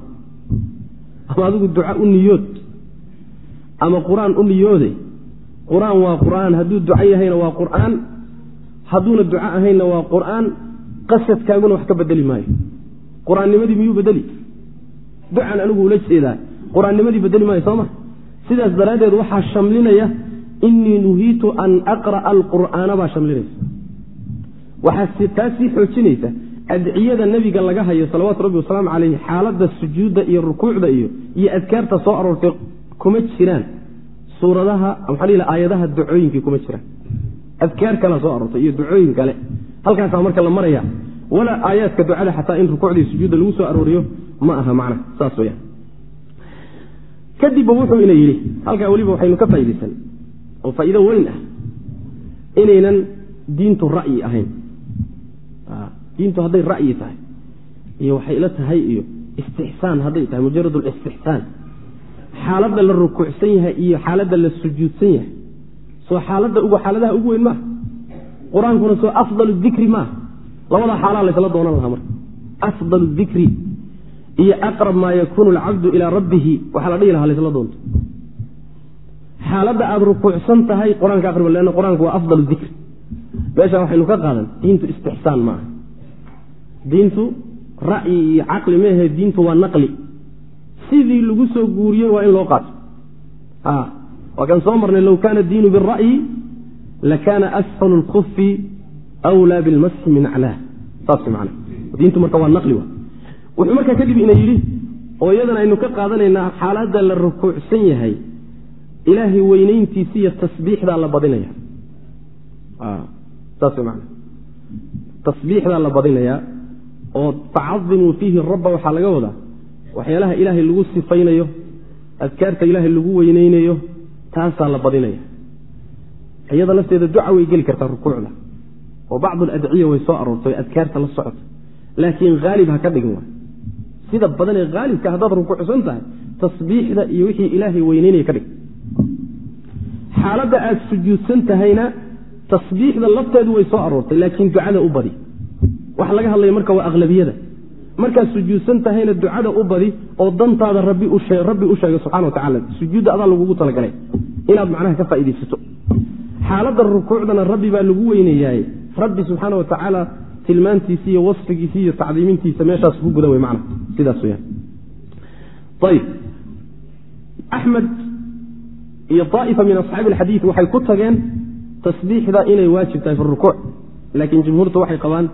Ama adigu duca u niyood ama qur'aan u niyoode qur'aan waa qur'aan hadduu duco yahayna waa qur'aan hadduuna duco ahaynna waa qur'aan qasadkaaguna wax ka bedeli maayo. Qur'aannimadii miyuu bedeli? Ducan anigu ula jeedaa. Qur'aannimadii bedeli maayo sooma sidaas daraaddeed waxaa shamlinaya inii nuhiitu an aqra'a alqur'aana baa shamlinaysa. Waxaa taa xoojinaysa adciyada nebiga laga hayo salawaatu rabbi wasalaamu caleyh xaaladda sujuudda iyo rukuucda iyo iyo adkaarta soo aroortay kuma jiraan. Suuradaha aayadaha ducooyinkii kuma jiraan. Adkaar kala soo aroortay iyo ducooyin kale. Halkaasaa marka la maraya walaa aayaadka ducada xataa in rukuucdii sujuudda lagu soo arooriyo ma aha macna. Saas weyaan kadibba wuxuu ina yidhi halkaa weliba waxaynu ka faa'idaysan oo faa'iido weyn ah inaynan diintu ra'yi ahayn. Diintu hadday ra'yi tahay iyo waxay ila tahay iyo istixsaan hadday tahay mujarad listixsaan xaaladda la rukuucsan yahay iyo xaaladda la sujuudsan yahay. Soo xaaladda ugu weyn maaha qur'aankuna soo afdal dikri maaha labadaa xaalaa laysla doonan lahaa marka. Afdal dikri. Iyo aqrab maa yakuunu alcabdu ilaa rabbihi. Waxaa la dhihi lahaa laysla doonto. Xaaladda aada rukuucsan tahay qur'aanka aqriba leanna qur'aanku waa afdal dikr meeshaan waxaynu ka qaadan diintu istixsaan ma aha diintu ra'yi iyo caqli meahe diintu waa naqli sidii lagu soo guuriyey waa in loo qaato. Waa kan soo marnay low kaana diinu bira'yi lakaana asfalu lkufi wlaa bilmasxi min aclaah saas man diintu marka waa naqli wa wuxuu markaa kadib ina yidhi oo iyadana aynu ka qaadanaynaa xaaladda la rukuucsan yahay ilaahay weynayntiisa iyo tasbiixdaa la badinaya. Saas man tasbiixdaa la badinayaa oo facadimuu fiihi rabba waxaa laga wadaa waxyaalaha ilaahay lagu sifaynayo adkaarta ilaahay lagu weyneynayo taasaa la badinaya. Iyada lafteeda duca way geli kartaa rukuucda. Oo bacdu aladciya way soo aroortay adkaarta la socoto laakiin haalib ha ka dhigin waay. Sida badan ee haalibka haddaad rukuucsan tahay tasbiixda iyo wixii ilaahay weyneynaya ka dhig. Xaaladda aad sujuudsan tahayna tasbiixda lafteedu way soo aroortay laakiin ducada u badi. Waxa laga hadlaya marka waa aqlabiyada markaad sujuudsan tahayna ducada u badi oo dantaada rabbi u sheega subxana wa tacala sujuudda adaa lagugu talagalay. Inaad macnaha ka faaidaysato xaaladda rukuucdana rabbi baa lagu weynayaay rabbi subxaana wa tacaala tilmaantiisi iyo wasfigiisi iyo tacdiimintiisa meeshaas ku guda wey mana sidaas weyaan ayb axmed iyo aa'ifa min asxaabi alxadiid waxay ku tageen tasbiixda inay waajib tahay fi rukuuc. Laakiin jumhuurtu waxay qabaan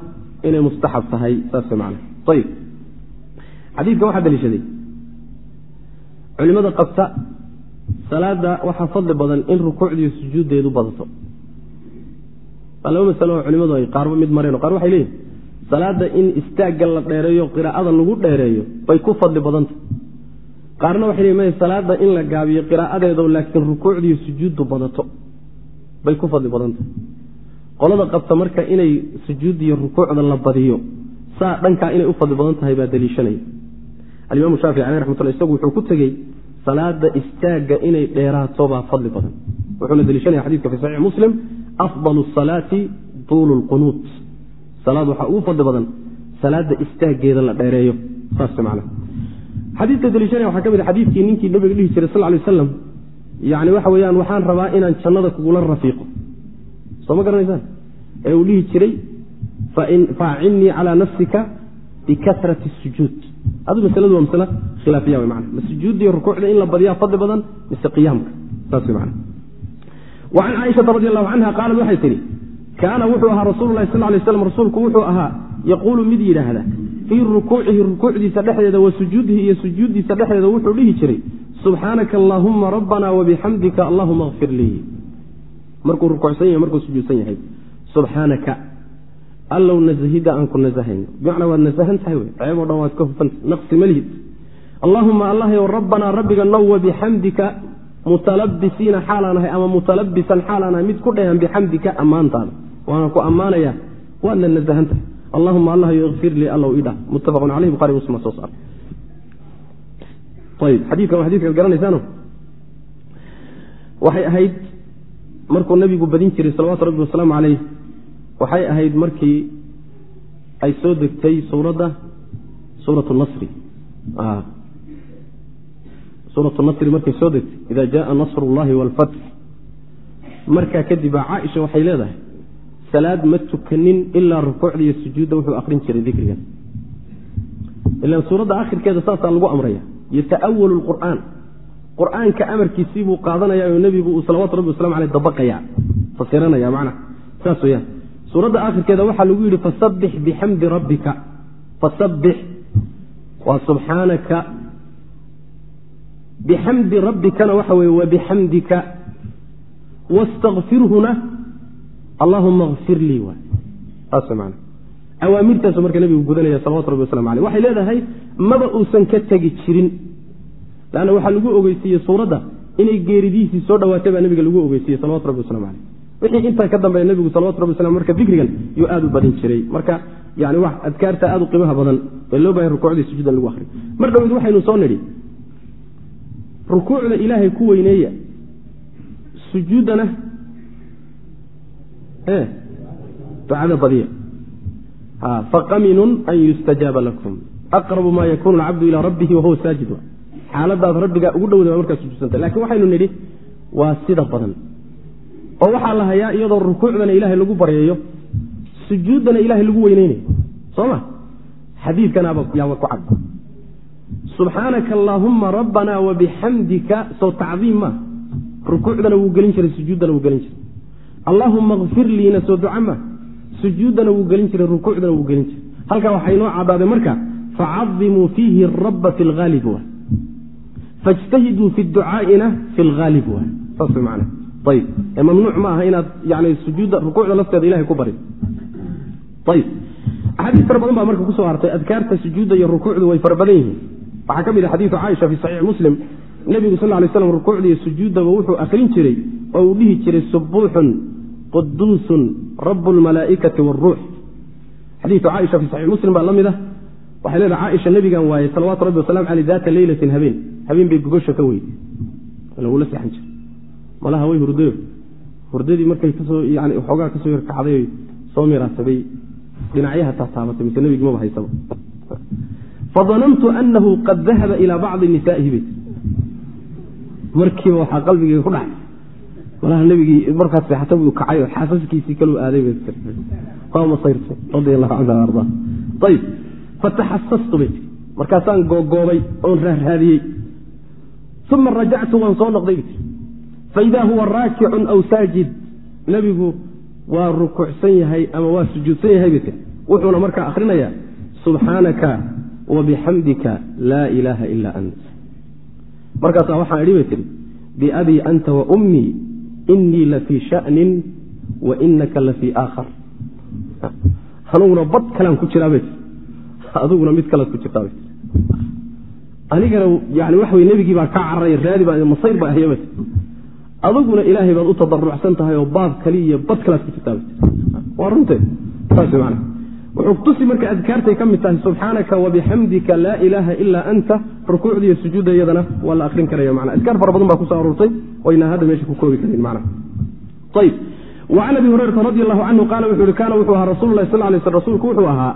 inay mustaxab tahay saas man ayb. Xadiidkan waxaa daliishaday. Culimada qabta salaada waxaa fadli badan in rukuucdiiyo sujuuddeedu badato. Waa laba masalo oo culimadu ay qaarba mid mareen qaar waxay leeyihiin salaada in istaagga la dheereeyo qiraa'ada lagu dheereeyo bay ku fadli badanta qaarna waxay leeyiin maya salaada in la gaabiyo qiraa'adeedo laakiin rukuucdiiyo sujuuddu badato. Bay ku fadli badanta qolada qabta marka inay sujuuddiyo rukuucda la badiyo saa dhankaa inay u fadli badan tahay baa daliishanaya alimaamu shaafici caleh raxmatullah isagu wuxuu ku tegey salaada istaagga inay dheeraato baa fadli badan. Wuxuuna daliishanaya xadidka fi saxiix muslim afdal salaati tuulu lqunuut salaad waxaa ugu fadli badan salaada istaaggeeda la dheereeyo. Saas man xadiidka daliishanaya waxaa ka mid xadiidkii ninkii nabiga dhihi jiray sal lay aslam yani waxa weyaan waxaan rabaa inaan jannada kugula rafiiqo. Soo ma garanaysaan? Ee uu dhihi jiray faacinnii calaa nafsika bikasrati sujuud adu masladu waa masl khilaafiya man ma rukuucda in la badiyaa fadli badan mise qiyaamka saas man wacan caaishata radi allahu canha qaalat waxay tidhi kaana wuxuu ahaa rasuulu sal lay slam rasuulku wuxuu ahaa yaquulu mid yidhaahda fii rukuucihi rukuucdiisa dhexdeeda wa sujuudihi iyo sujuuddiisa dhexdeeda wuxuu dhihi jiray subxaanaka allaahuma rabbana wabixamdika allahuma kfir lii markuu rukuucsan yahay markuu sujuudsan yahay subxaanaka allow nasahida aan ku nasahayno bimacnaa waad nasahan tahay wey. Ceeb o dhan waad ka hufanta naqsi malihid allaahuma allahyow rabbanaa rabbiga now wabixamdika mutalabisiina xaalaanahay ama mutalabisan xaalaanahay mid ku dheehan bixamdika ammaantaada. Waana ku ammaanaya. Waadna nasahan tahay. Allahuma allahyo ikfir lii allow idha muttafaqun caleyh buhari muslim soo saar ayb xadiikan waa xadikaad garanaysaano waxay ahayd markuu nabigu badin jiray salawatu rabbi wasalaamu caleyh waxay ahayd markii ay soo degtay suuradda suurat nasri. Ah. Suuratu nasri markay soo degtay ida jaaa nasrullahi waalfatx markaa kadib baa caaisha waxay leedahay salaad ma tukanin ilaa rukuucda iyo sujuudda wuxuu akrin jiray dikrigan ilan suuradda akhirkeeda saasaa lagu amraya yata'awalu lqur'aan qur'aanka amarkiisiibuu amarkiisii buu qaadanaya oo nebigu uu salawatu rabbi wasalam aleh dabaqaya fasiranaya macna. Saas weyaan suuradda akhirkeeda waxaa lagu yidhi fasabbix bixamdi rabbika. Fasabbix waa subxaanaka bixamdi rabbikana waxa weye wabixamdika wastakfirhuna allahuma kfir lii waay. Saas man awaamirtaasu marka nebigu gudanaya salawatu rabbi waslamu aleyh waxay leedahay maba uusan ka tegi jirin. Lanna waxaa lagu ogeysiiyey suuradda inay geeridiisii soo dhawaatay baa nebiga lagu ogeysiiyey salawatu rabbi waslamu aleyh wixii intaa ka dambeeya nebigu salawatu rabbi waslam marka dikrigan yuu aada u badin jiray. Marka yani wax adkaarta aada u qiimaha badan ee loo bahay rukuucdii sujuudan lagu ahriyo mar dhaweyd waxaynu soo nidhi rukuucda ilaahay ku weyneeya sujuuddana ducada badiya. Faqaminun an yustajaaba lakum. Aqrabu ma yakunu alcabdu ilaa rabbihi wahuwa saajid. Xaaladaad rabbigaa ugu dhowda baa markaa sujuudsanta laakiin waxaynu nidhi waa sida badan oo waxaa la hayaa iyadoo rukuucdana ilaahay lagu baryayo sujuuddana ilaahay lagu weyneynayo soo ma xadiidkanaaba yaaba ku cad. Subxaanaka allaahumma rabbana wabixamdika soo tacdiim maa rukuucdana wuu gelin jiray sujuuddana wuu gelin jiray. Allaahuma kfir liina soo duca ma sujuuddana wuu gelin jiray rukuucdana wuu gelin jiray. Halkaa waxaa inoo cadaaday marka facadimuu fiihi rabba fi lhaalib wa fajtahiduu fi ducaaina fi lhaalib wa saas man ayb ee mamnuuc ma aha inaad yani sujuudda rukuucda lafteeda ilahay ku barin. Ayb axaadiis fara badan baa marka ku soo hartay. Adkaarta sujuudda iyo rukuucdu way fara badan yihiin. Waxaa ka mid a xadiidu caaisha fi saxiix muslim. Nebigu sal lay slam rukuucda iyo sujuuddaba wuxuu akrin jiray oo uu dhihi jiray subuuxun quduusun rabu lmalaa'ikati wاruux xadiiu caaisha fi saxiix muslim baa la ah. Waxay leedaha caaisha nebigan waaye salawaatu rabbi wasalamu aleyh daata leylatin habeen. Habeen bay gogosha ka weyday malaha way hurdayo hurdadii markay ka soo yani waxoogaa ka soo yarkacday soo miraasabay. Dhinacyaha taataabatay mise nebigi maba haysaba fadanantu anahu qad dahaba ilaa bacdi nisaa'ihi bay markiiba waxaa qalbigeyga ku dhacay. Malaha nebigii markaas seexata buu kacay oo xaasaskiisii kaluu aaday waa masayrtay radi allahu canhu arda. Ayib fataxasastu bay markaasaan googoobay oon raarraadiyey. Uma rajactu waan soo noqday bay tii faidaa huwa raakicun aw saajid nebigu waa rukuucsan yahay ama waa sujuudsan yahay bay tii wuxuuna markaa akhrinayaa subxaanaka wabixamdika laa ilaaha ilaa ant markaasaa waxaan idhi bay tihi biabii anta wa ummii inii la fii shanin wa inaka la fii aakhar aniguna bad kalean ku jiraabay tii adiguna mid kalead ku jirtaabay anigana yani waxa wey nebigii baa kaa cararay raadi baa masayr baa ahyaba tii adiguna ilaahay baad u tadarucsan tahay oo baab kali iyo bad kalead ku jirtaabay tii waa runteed. Saas man wuxuu tusi marka adkaartay ka mid tahay subxaanaka wabixamdika laa ilaaha ilaa anta rukuucda iyo sujuudda iyadana waa la akrin karaya mana adkaar fara badan baa ku soo aruurtay waynaa hadda meesha ku koobi karin mana ayb wacan abi hurayrata radi allahu canhu qaala wuxu uhi kaana wuxuu ahaa rasul lahi sal lay sl rasuulku wuxuu ahaa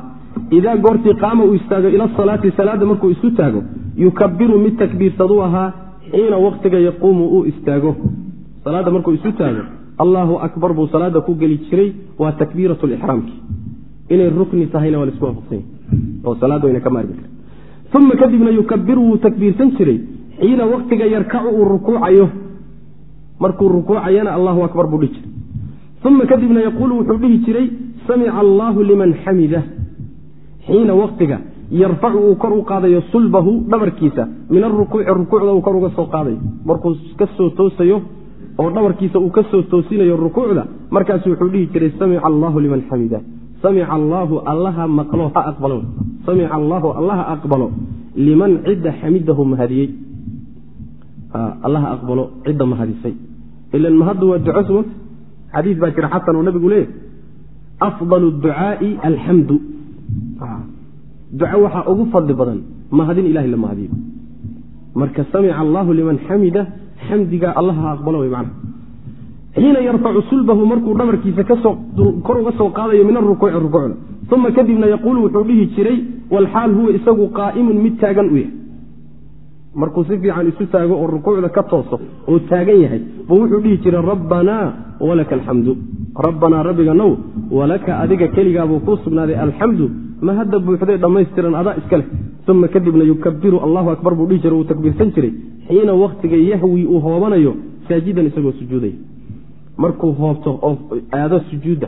idaa goortii qaama uu istaago ila asalaati salaadda markuu isu taago yukabiru mid takbiirsaduu ahaa xiina waqtiga yaquumu uu istaago salaadda markuu isu taago allahu akbar buu salaada ku geli jiray waa takbiirat lixraamki inay rukni tahayna waa la isku waafaqsanya oo salaad wayna ka maarmi kara uma kadibna yukabiru wuu takbiirsan jiray. Xiina waktiga yarkacu uu rukuucayo. Markuu rukuucayana allahu akbar buu dhihi jiray. Uma kadibna yaquulu wuxuu dhihi jiray samica allahu liman xamida. Xiina waktiga yarfacu uu kor u qaadayo sulbahu dhabarkiisa. Min arukuuci rukuucda uu kor uga soo qaadayo. Markuu ka soo toosayo oo dhabarkiisa uu ka soo toosinayo rukuucda markaasu wuxuu dhihi jiray samica allahu liman xamida. Samica allaahu allaha maqlo ha aqbalo. Samica allaahu allaha aqbalo liman cidda xamidahu mahadiyey. Allaha aqbalo cidda mahadisay. Ilan mahaddu waa duco suma xadiis baa jira xasan oo nabigu leeyahy afdalu ducaai alxamdu duco waxaa ugu fadli badan mahadin ilahay la mahadiyo. Marka samica allaahu liman xamida xamdigaa allaha aqbalo wey macna. Xiina yarfacu sulbahu markuu dhabarkiisa kor uga soo qaadayo min arukuuci rukuucda uma kadibna yaquulu wuxuu dhihi jiray walxaal huwa isagu qaa'imun mid taagan u yahay markuu si fiican isu taago oo rukuucda ka tooso oo taagan yahay buu wuxuu dhihi jiray rabbanaa walaka alxamdu rabbanaa rabbiganow walaka adiga keligaabuu kuu sugnaaday alxamdu ma hadda buuxday dhammaystiran adaa iska leh. Uma kadibna yukabiru allahu akbar buu dhihi jiray wuu takbiirsan jiray. Xiina waktiga yahwi uu hoobanayo saajidan isagoo sujuudaya markuu hoobto oo aado sujuudda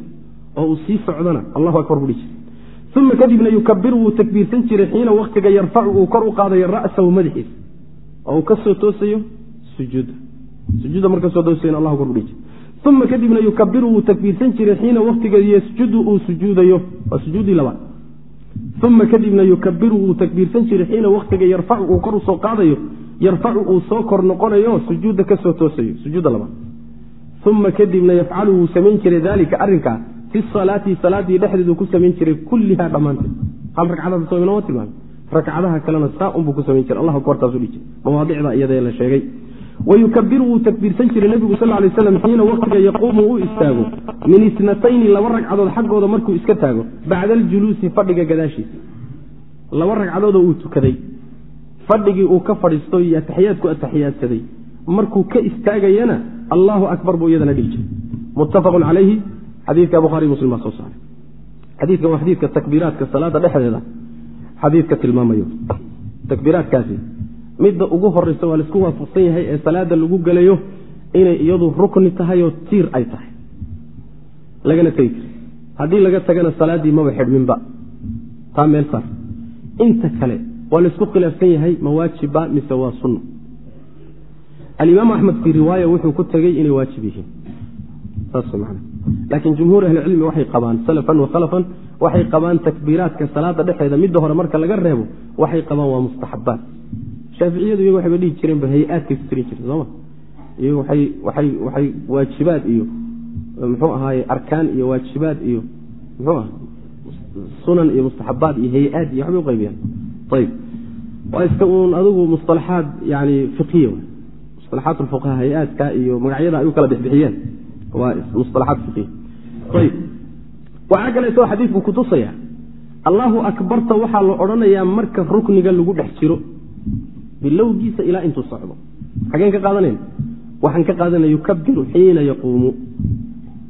oo uu sii socdona allahu akbar buu dhihi jiray. Uma kadibna yukabiru wuu takbiirsan jiray xiina waktiga yarfacu uu kor u qaadayo ra'sahu madaxiisa oo uu ka soo toosayo? Sujuudda sujuudda marka soo toosayna allahu akbar buu dhihi jiray uma kadibna yukabiru wuu takbiirsan jiray xiina waktiga yasjudu uu sujuudayo. Waa sujuudii labaad. Uma kadibna yukabiru wuu takbiirsan jiray xiina waktiga yarfacu uu kor u soo qaadayo. Yarfacu uu soo kor noqonayo sujuudda ka soo toosayo. Sujuudda labaad. Uma kadibna yafcalu wuu samayn jiray daalika arrinkaa fi salaati salaadii dhexdeedu ku samayn jiray kullihaa dhammaanteed. Hal ragcadaas soo inoma tilmaamay ragcadaha kalena saa unbuu ku samayn jiray. Allah akbar taasu dhihi jiray. Mawaadicda iyadee la sheegay. Wayukabiru wuu takbiirsan jiray nebigu sal lay slam xiina waktiga yaquumu uu istaago. Min isnatayni laba ragcadood xaggooda markuu iska taago. Bacda aljuluusi fadhiga gadaashiisa. Laba ragcadoodoo uu tukaday. Fadhigii uu ka fadhiisto iyo ataxiyaadku ataxiyaadsaday. Markuu ka istaagayana allahu akbar buu iyadana dhihi jiray. Muttafaqun calayhi xadiidka bukhaari muslim baa soo saaray. Xadiidkan waa xadiidka takbiiraadka salaada dhexdeeda xadiidka tilmaamayo. Takbiiraadkaasi. Midda ugu horeysa waa la isku waafaqsan yahay ee salaada lagu gelayo inay iyadu rukni tahay oo tiir ay tahay. Lagana tegi kari haddii laga tagana salaaddii maba xidhminba taa meel saar. Inta kale waa la isku khilaafsan yahay ma waajiba mise waa sunno alimaam axmed fii riwaaya wuxuu ku tegey inay waajib yihiin. Laakiin jumhuur ahlicilmi waxay qabaan salafan wa khalafan waxay qabaan takbiiraadka salaada dhexeeda midda hore marka laga reebo waxay qabaan waa mustaxabaat shaaficiyadu iyagu waxayba dhihi jireenba hay'aadkay ku jireen sooma iyagu waxay waajibaad iyo muxuu ahaaye arkaan iyo waajibaad iyo muxuu ah sunan iyo mustaxabaad iyo hay'aad iyo waxbay uqaybiyaan ayb waa iska uun adigu musalaxaad yani fiqiya musalaxaat lfuqaha hay'aadka iyo magacyada ay u kala bixbixiyeen waa musalaxaad fiqiya ayb waxaa kaleeto xadiidku kutusaya allahu akbarta waxaa la odhanayaa marka rukniga lagu dhex jiro. Bilowgiisa ilaa intuu socdo. Xageen ka qaadanayna waxaan ka qaadanaya yukabiru xiina yaquumu.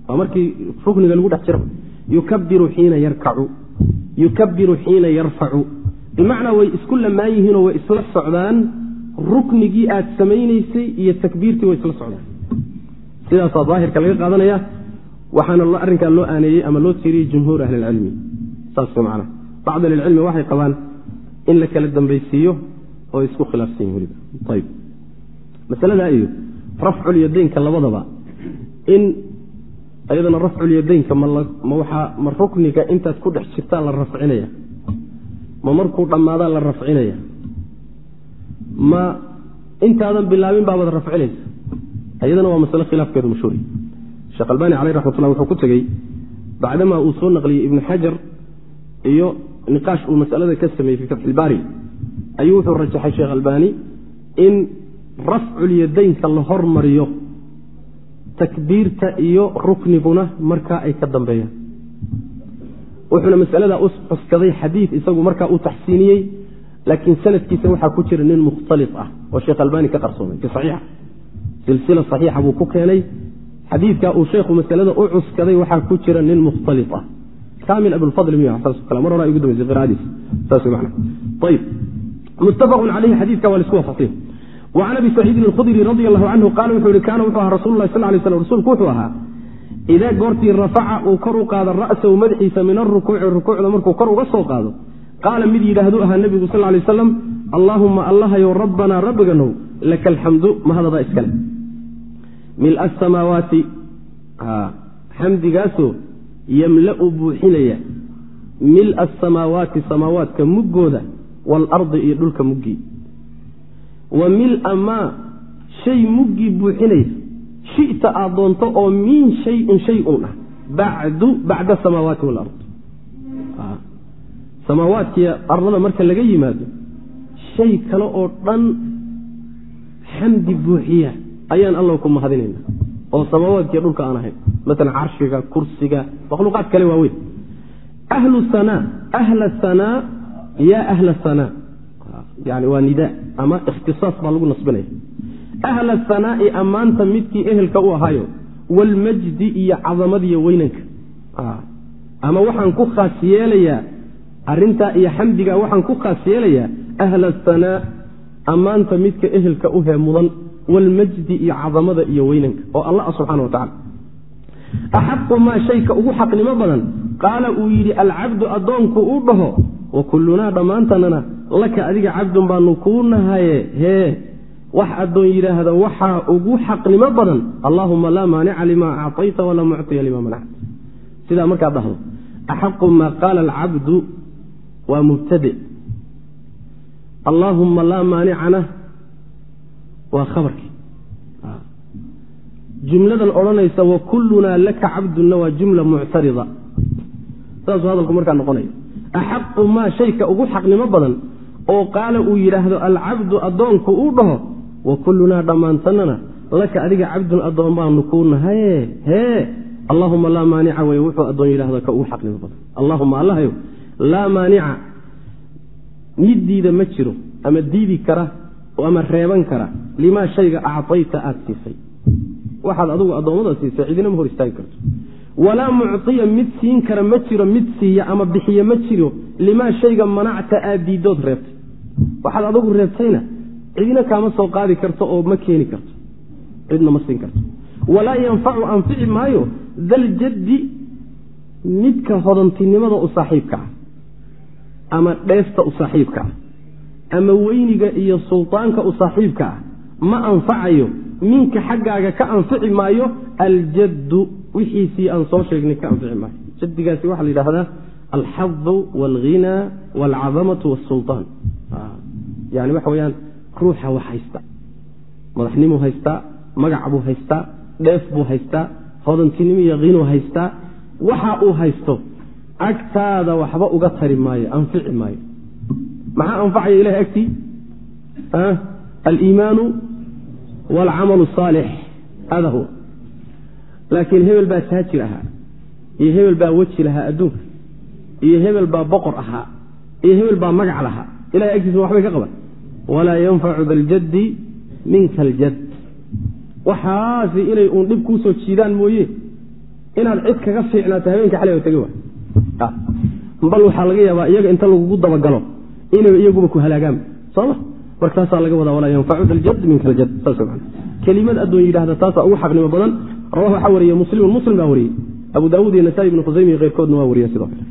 Waa markii rukniga lagu dhex jiro. Yukabiru xiina yarkacu. Yukabiru xiina yarfacu. Bimacnaa way isku lamaan yihiinoo way isla socdaan. Ruknigii aad samaynaysay iyo takbiirtii way isla socdaan. Sidaasaa daahirka laga qaadanaya waxaana arrinkaa loo aaneeyey ama loo tiiriyey jumhuur ahlilcilmi saas man bacd ahlilcilmi waxay qabaan in la kala dambaysiiyo oo isku khilaafsan yihiin weliba. Ayb masaladaa iyo rafculyadaynka labadaba in iyadana rafculyadaynka ma rukniga intaad ku dhex jirtaa la rafcinaya ma markuu dhammaadaa la rafcinaya ma intaadan bilaabin baabaad rafcinaysa. Iyadana waa masale khilaafkeedu mashhuuri sheekh albani caleyh raxmatullah wuxuu ku tegey bacdamaa uu soo naqliyey ibnu xajar iyo niqaash uu masalada ka sameeyey fii fatxilbaari ayuu wuxuu rajaxay sheekh albani in rafculyadaynka la hormariyo takbiirta iyo rukniguna markaa ay ka dambeeyaan. Wuxuuna masaladaa u cuskaday xadiid isagu markaa uu taxsiiniyey laakiin sanadkiisa waxaa ku jira nin mukhtalif ah oo sheekh albani ka qarsoomay fi saxiixa. Silsila saxiixa buu ku keenay xadiidka uu sheekhu masalada u cuskaday waxaa ku jira nin mukhtali ah. Kamil abulfadl miy kale mar hore ay ugu dambeysay qiraadiis saas man ayib muttafaqun caleyhi xadiidka waa la isku waafaqsay wacan abi saciidin alkhudri radi allahu canhu qaala wuxuu yihi kaana wuxuu ahaa rasul lah lay slam rasuulku wuxuu ahaa idaa goortii rafaca uu kor u qaado ra'sahu madaxiisa min arukuuci rukuucda markuu kor uga soo qaado qaala mid yidhaahdu ahaa nebigu sal lay aslam allaahuma allahayow rabbanaa rabbiganow laka alxamdu mahadadaa iskale mil asamaawaati xamdigaasoo yamla'u buuxinaya mil asamaawaati samaawaadka muggooda waalardi iyo dhulka muggii wa mila maa shay muggii buuxinaya shita aad doonto oo min shayin shay un ah bacdu bacda asamaawaati walard samaawaadkiiy ardada marka laga yimaado shay kale oo dhan xamdi buuxiya ayaan alla ku mahadinayna oo samaawaadkiiy dhulka aan ahayn. Maalan carshiga kursiga makhluuqaad kale waaweyn ahlu sanaa ahla sanaa yaa ahla sanaa. Yani waa nidaa ama ikhtisaas baa lagu nasbinaya ahla sanaa'i ammaanta midkii ehelka u ahaayo waalmajdi iyo cadamadiiyo weynanka. Ama waxaan ku khaas yeelayaa arrintaa iyo xamdigaa waxaan ku khaas yeelayaa ahla sanaa ammaanta midka ehelka u hee mudan waalmajdi iyo cadamada iyo weynanka oo allah subxana wa tacala axaqu maa shayka ugu xaqnimo badan qaala uu yidhi alcabdu addoonku uu dhaho wa kullunaa dhammaantanana laka adiga cabdun baanu kuu nahaye. Hee wax addoon yidhaahda waxaa ugu xaqnimo badan allaahuma laa maanica limaa acطayta walaa mucطiya limaa manacta. Sidaa markaad dhahdo axaqu maa qaala alcabdu waa mubtade allaahuma laa maanicana waa khabarkii. Jumladan odhanaysa wa kullunaa laka cabdunna waa jumla muctarida. Saasuu hadalku markaa noqonaya. Axaqu maa shayka ugu xaqnimo badan oo qaala uu yidhaahdo alcabdu addoonku uu dhaho wa kullunaa dhammaantanana laka adiga cabdun addoon baanu kuu nahaye hee allaahuma laa maanica wey wuxuu addoon yidhahdo ka ugu xaqnimo badan. Allahuma allahyo laa maanica mid diida ma jiro ama diidi kara ama reeban kara limaa shayga actayta aada siisay. Waxaad adigu addoommada siisay cidina ma hor istaagi karto. Walaa mucطiya mid siin kara ma jiro mid siiya ama bixiya ma jiro limaa shayga manacta aad diidood reebtay. Waxaad adigu reebtayna cidina kaama soo qaadi karto oo ma keeni karto. Cidna ma siin karto. Walaa yanfacu anfici maayo daljaddi midka hodantinimada u saaxiibka ah ama dheefta u saaxiibka ah ama weyniga iyo sultaanka u saaxiibka ah ma anfacayo minka xaggaaga ka anfici maayo aljaddu wixiisii aan soo sheegnay ka anfici maayo. Jadigaasi waxaa la yidhahdaa alxadu walghinaa walcadamatu wasulطaan yani waxa weyaan ruuxa wax haysta madaxnimuu haystaa magac buu haystaa dheef buu haystaa hodantinimo iyo haystaa waxa uu haysto agtaada waxba uga tari maayo anfici maayo maxaa anfacaya ilahay agtii? Aliimaanu waalcamalu asaalix hada huwa. Laakiin hebel baa taajir ahaa iyo hebel baa weji lahaa adduunka iyo hebel baa boqor ahaa iyo hebel baa magac lahaa. Ilahay agtiisa waxbay ka qaban. Walaa yanfacu daljaddi minka aljad. Waxaasi inay uun dhib kuu soo jiidaan mooye. Inaad cid kaga fiicnaato habeenka xalay tegi wa. Bal waxaa laga yaabaa iyaga inta lagugu dabagalo inay iyaguba ku halaagaan. Soma marka taasaa laga wadaa walaa yanfacu daljad minka aljad kelimad addoon yidhahda taasaa ugu xaqnimo badan. Rawahu waxaa wariye muslimun muslim baa wariyey. Abu daawuud iyo nasaai ibnu khusaymi iyo keyrkoodna waa wariya sidoo kale.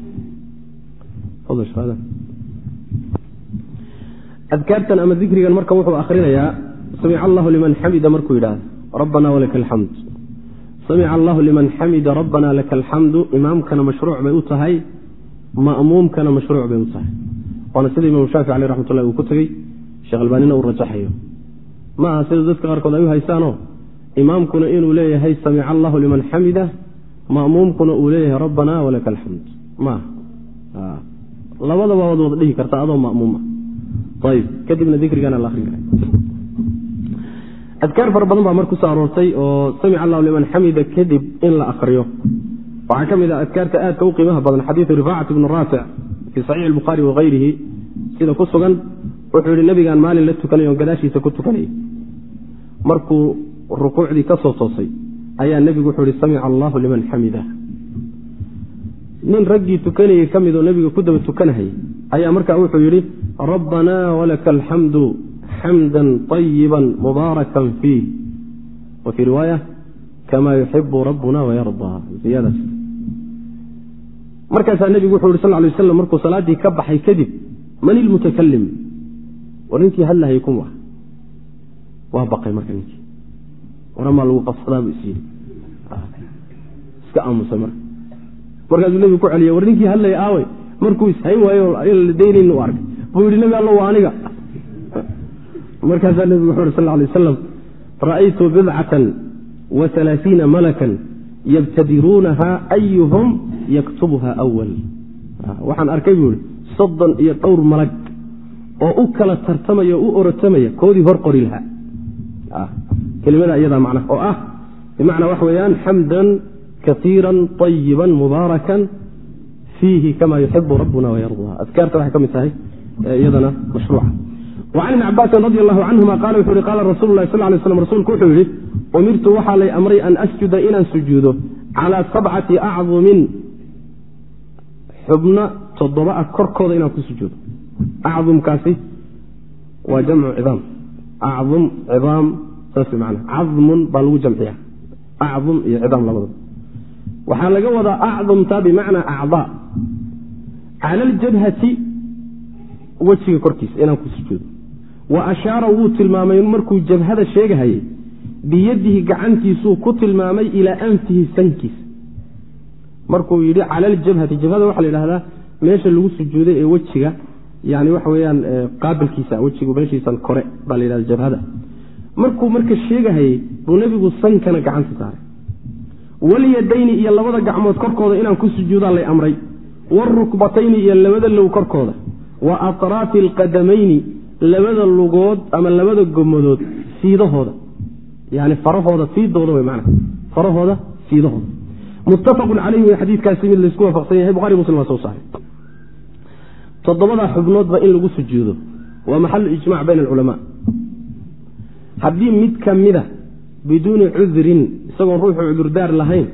Adkaartan ama dikrigan marka wuxuu akrinayaa samica allahu liman xamida markuu yidhaahdo. Rabbana walaka alxamd samica allahu liman xamida rabbana laka alxamdu imaamkana mashruuc bay u tahay ma'muumkana mashruuc bay u tahay waana sida imaam shaafici aleh raxmatullahi uu ku tegey sheekh albaanina uu rajaxayo. Ma aha sida dadka qaarkood ay u haysaanoo imaamkuna inuu leeyahay samica allahu liman xamida ma'muumkuna uu leeyahay rabbana walaka alxamd maaha labadaba waad wada dhihi kartaa adoo ma'muum ah kadibna dikrigana la arrin kara adkaar fara badan baa mar ku soo aroortay oo samic allahu liman xamida kadib in la akriyo waxaa ka mid ah adkaarta aadka u qiimaha badan xadiidu rifaacat ibni raafic fii saxiixi albukhaari wakayrihi sida ku sugan wuxuu yihi nabigaan maalin la tukanay oon gadaashiisa ku tukanayay markuu rukuucdii ka soo toosay ayaa nebigu wuxuu yihi samica allahu liman xamida nin raggii tukanayey ka midoo nebiga ku daba tukanahayay ayaa markaa wuxuu yidhi rabbanaa walaka alxamdu xamdan طayiban mubaarakan fiih wa fii riwaaya kama yuxibu rabbuna wayardaa iyadaas markaasaa nebigu wuxuu yhi sal lay waslam markuu salaaddii ka baxay kadib man ilmutakalim war ninkii hadlahay kuma waa baqay marka ninkii. Waramaa lagu qabsadaabu is yidhi iska aamusay marka. Markaasuu nebigu ku celiya war ninkii hadlaya aawey markuu ishayn waayo la daynayn u arkay. Buu yidhi nebi allo waa aniga. Markaasaa nebigu wuxu uhi sal lay aslam ra'aytu bidcatan wa alaaiina malakan yabtadiruunaha ayuhum yaktubuha awal waxaan arkay buu ihi soddon iyo dhowr malag oo u kala tartamaya o u orotamaya koodii hor qori lahaa. Kelimada iyadaa macna oo ah bimacnaa waxa weeyaan xamdan kaiira طayiba mubaarakan fiihi kama yuxibu rabbuna wayardaa adkaarta waxay ka mid tahay iyadana mashruuca wacan ibni cabaasin radi allahu canhuma qaala wuxu uhi qaala rasulu lahi sal lay slam rasuulku wuxuu yidhi umirtu waxaa lay amray an asjuda inaan sujuudo calaa sabcati acdumin xubno toddoba ah korkooda inaan ku sujuudo acdumkaasi waa jamcu cidaam. Acdum cidaam saas man cadmun baa lagu jamciya acdum iyo cidaam labadaba waxaa laga wadaa acdumta bimacnaa acdaa cala aljabhati wejiga korkiisa inaan ku sujuudo wa ashaara wuu tilmaamay markuu jabhada sheegahayay biyadihi gacantiisuu ku tilmaamay ilaa anfihi sankiisa markuu yidhi cala aljabhati jabhada waxaa la yidhahdaa meesha lagu sujuuday ee wejiga yani waxa weyaan qaabilkiisa wejigu meeshiisan kore baa la yidhahda jabhada. Markuu marka sheegahayey buu nebigu sankana gacanta saaray. Walyadayni iyo labada gacmood korkooda inaan ku sujuudaan lay amray. Warukbatayni iyo labada low korkooda. Wa atraafi alqadamayni labada lugood ama labada gomadood fiidahooda yani farahooda fiidooda w man farahooda fiidahooda muttafaqun calayhi way xadiidkaasi mid laysku waafaqsan yahay. Buhari muslim waa soo saaray. Toddobadaa xubnoodba in lagu sujuudo. Waa maxalu ijmac bayna alculamaa haddii mid ka mida biduuni cudrin isagoon ruuxu cudurdaar lahayn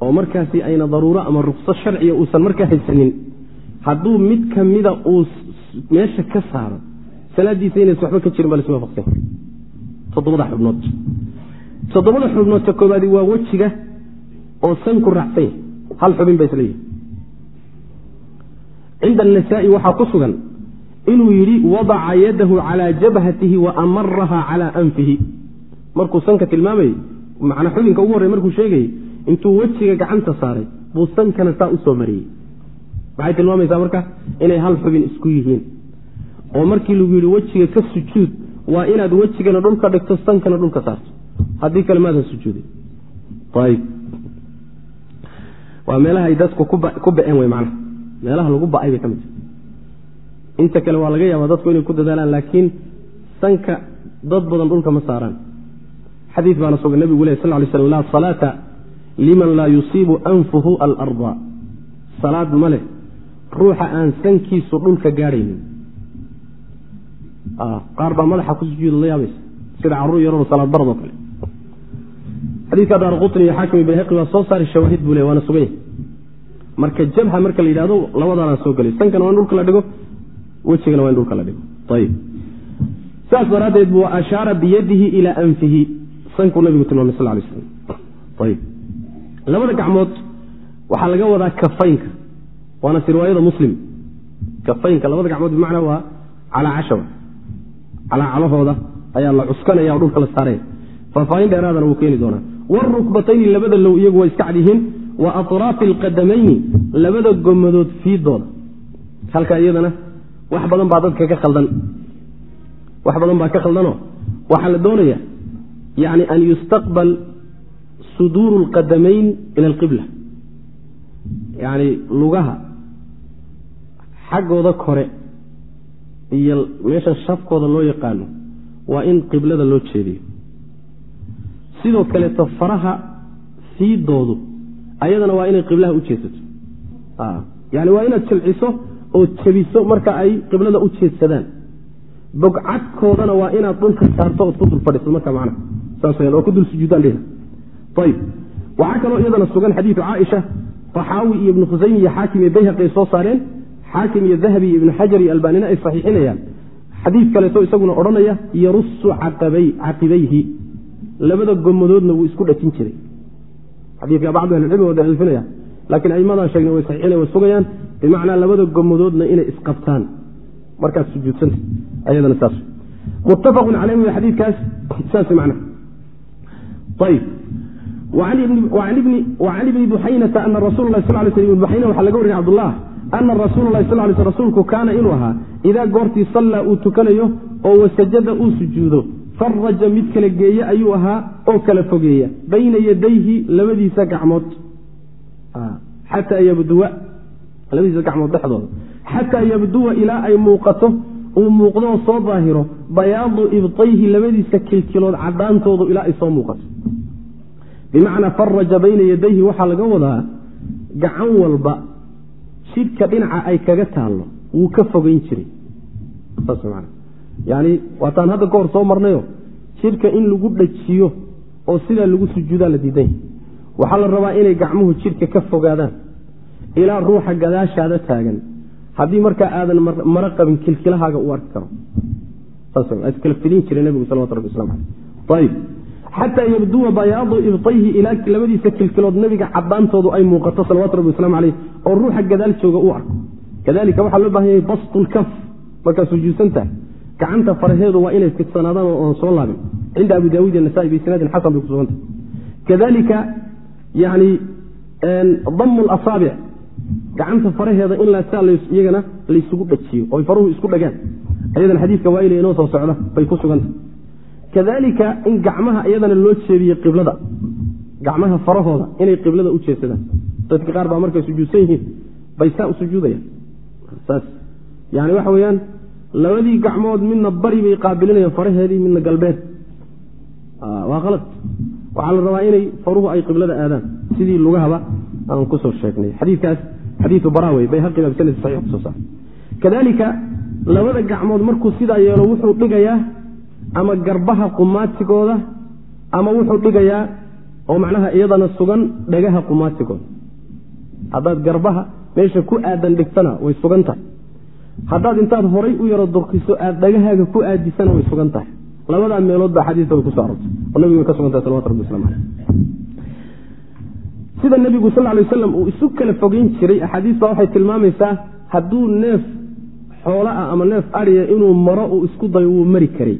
oo markaasi ayna daruuro ama rukso sharciga uusan markaa haysanin hadduu mid ka mida uu meesha ka saaro salaadiisa inays waxba ka jirin baa lasma faqsan toddobada xubnood. Toddobada xubnoodka koobaadi waa wejiga oo sanku raacsan yahy hal xubin ba isleeyihi cinda anasaa'i waxaa ku sugan inuu yidhi wadaca yadahu calaa jabhatihi wa amaraha calaa anfihi. Markuu sanka tilmaamayey macnaa xubinka ugu horrey markuu sheegayey intuu wejiga gacanta saaray buu sankana saa u soo mariyey. Maxay tilmaamaysaa marka? Inay hal xubin isku yihiin oo markii lagu yidhi wejiga ka sujuud waa inaad wejigana dhulka dhigto sankana dhulka saarto. Haddii kale maadan sujuudin. Waa meelaha ay dadku ku ba'een wey macnaha. Meelaha lagu ba'ay bay ka mid tahay. Inta kale waa laga yaabaa dadku inay ku dadaalaan laakiin sanka dad badan dhulka ma saaraan. Xadiid baana sugan nebigu leh sal ly slm laa salaata liman laa yusiibu anfuhu alarda. Salaad ma leh. Ruuxa aan sankiisu dhulka gaadhaynin qaar baa madaxa ku sujuuda la yaabaysa sida carruur yaroo salaad barad oo kale. Xadiidka daar iyo xaakim bayhaqi waa soo saari shawaahid buu le waana sugan yahay marka jabha marka la yidhahdo labadaanaa soo gelay sankana waa in dhulka la dhigo wejigana waa in dhulka la dhigo. Ayib saas daraaddeed buu ashaara biyadihi ilaa anfihi. Sankuu nabigu tilmaamay sal lay slam ayib labada gacmood waxaa laga wadaa kafaynka. Waana si riwaayada muslim. Kafaynka labada gacmood bimacnaa waa calaa cashawa calaa calahooda ayaa la cuskanaya oo dhulka la saaraya. Faahfaahin dheeraadana wuu keeni doonaa. Warukbatayni labada low iyagu waa iska cadyihiin wa atraafi alqadamayni labada gomadood fiidooda. Halkaa iyadana wax badan baa dadka ka khaldan. Wax badan baa ka khaldanoo waxaa la doonaya yani an yustaqbal suduuru alqadamayn ila alqibla. Yani lugaha xaggooda kore iyo meesha shafkooda loo yaqaano waa in qiblada loo jeediyo. Sidoo kaleeto faraha fiidoodu ayadana waa inay qiblaha u jeedsato yani waa inaad jilciso oo jebiso marka ay qiblada u jeedsadaan. Bogcadkoodana waa inaad dhulka saarto ood ku dul fadhiso marka macnaha saas oo ku dul sujuudaan dhehna ayib waxaa kaloo iyadana sugan xadiidu caaisha taxaawi iyo ibnu khusaymi iyo xaakim iyo bayhaqi ay soo saareen xaakim iyo dahabi iyo ibnu xajar iyo albaanina ay saxiixinayaan. Xadiid kaleeto isaguna odhanaya yarusu caqibayhi labada gomadoodna wuu isku dhajin jiray. Xadiidka bacdu ahlicilmi waa daciifinaya laakiin aimadan sheegna way saxiixina way sugayaan. Bimacnaa labada gomadoodna inay isqabtaan. Markaad sujuudsanta ayadana saas. Muttafaqun caleyh wey xadiidkaas. Saas macna ayib وcan ibni buxaynata ana rasul lah sal sl ibn buxayna waxaa laga wariyay cabdullah ana rasuul lahi sal sl rasuulku kaana inuu ahaa idaa goortii sallaa uu tukanayo oo wasajada uu sujuudo faraja mid kala geeye ayuu ahaa oo kala fogeeya bayna yadayhi labadiisa gacmood xataa yabduwa labadiisa gacmood dhexdooda xataa yabduwa ilaa ay muuqato uu muuqdoo soo daahiro bayaadu ibtayhi labadiisa kilkilood cadaantoodu ilaa ay soo muuqato bimacnaa faraja bayna yadayhi waxaa laga wadaa gacan walba jidhka dhinaca ay kaga taallo wuu ka fogeyn jiray. Saas yani waataan hadda ka hor soo marnayo jidhka in lagu dhajiyo oo sidaa lagu sujuudaa la diidan yahy waxaa la rabaa inay gacmuhu jidhka ka fogaadaan ilaa ruuxa gadaashaada taagan. Haddii markaa aadan maro qabin kilkilahaaga u arki karo. Saskala fidin jira nebigu salawatu rabbi waslamu aleyh ayib xataa yabduwa bayaadu ibtayhi ilaa labadiisa kilkilood nebiga cadaantoodu ay muuqato salawatu rabbi waslamu caleyh oo ruuxa gadaal jooga u arko kadalika waxaa loo baahan yahay bastu lkaf markaad gacanta faraheedu waa inay fidsanaadaan oon soo laabin cinda abu daawud iyo nasaai biisnaadin xasan bay kusuganta kadalika yani damu lasaabic gacanta faraheeda in saa iyagana laysugu dhajiyo oy faruhu isku dhagaan ayadana xadiidka waa inay inoo soo socda bay ku suganta kadalika in gacmaha iyadana loo jeediye qiblada. Gacmaha farahooda inay qiblada u jeedsadaan dadka qaar baa markay sujuudsan yihiin bay saa u sujuudayaan. Saas. Yani waxa weyaan labadii gacmood midna bari bay qaabilinayaan faraheedii midna galbeed. Waa alad waxaa la rabaa inay faruhu ay qiblada aadaan. Sidii lugahaba aan ku soo sheegnay. Xadiikaas xadiiu barawey bayhaqi baa bisanad saxiix ku soo saaray. Kadalika labada gacmood markuu sidaa yeelo wuxuu dhigayaa ama garbaha qumaatigooda ama wuxuu dhigayaa oo macnaha iyadana sugan dhagaha qumaatigooda haddaad garbaha meesha ku aadan dhigtana way sugan tahay. Haddaad intaad horay u yaro durkiso aad dhagahaaga ku aadisana way sugan tahay. Labadaa meelood baa xadiista way kuso arortay oo nabigu way ka sugan tahay salawatu rabbi waslamu caleyh sida nebigu sal lay waslam uu isu kala fogeyn jiray axaadiista waxay tilmaamaysaa hadduu neef xoola ah ama neef adiya inuu maro uu isku dayo wuu mari karay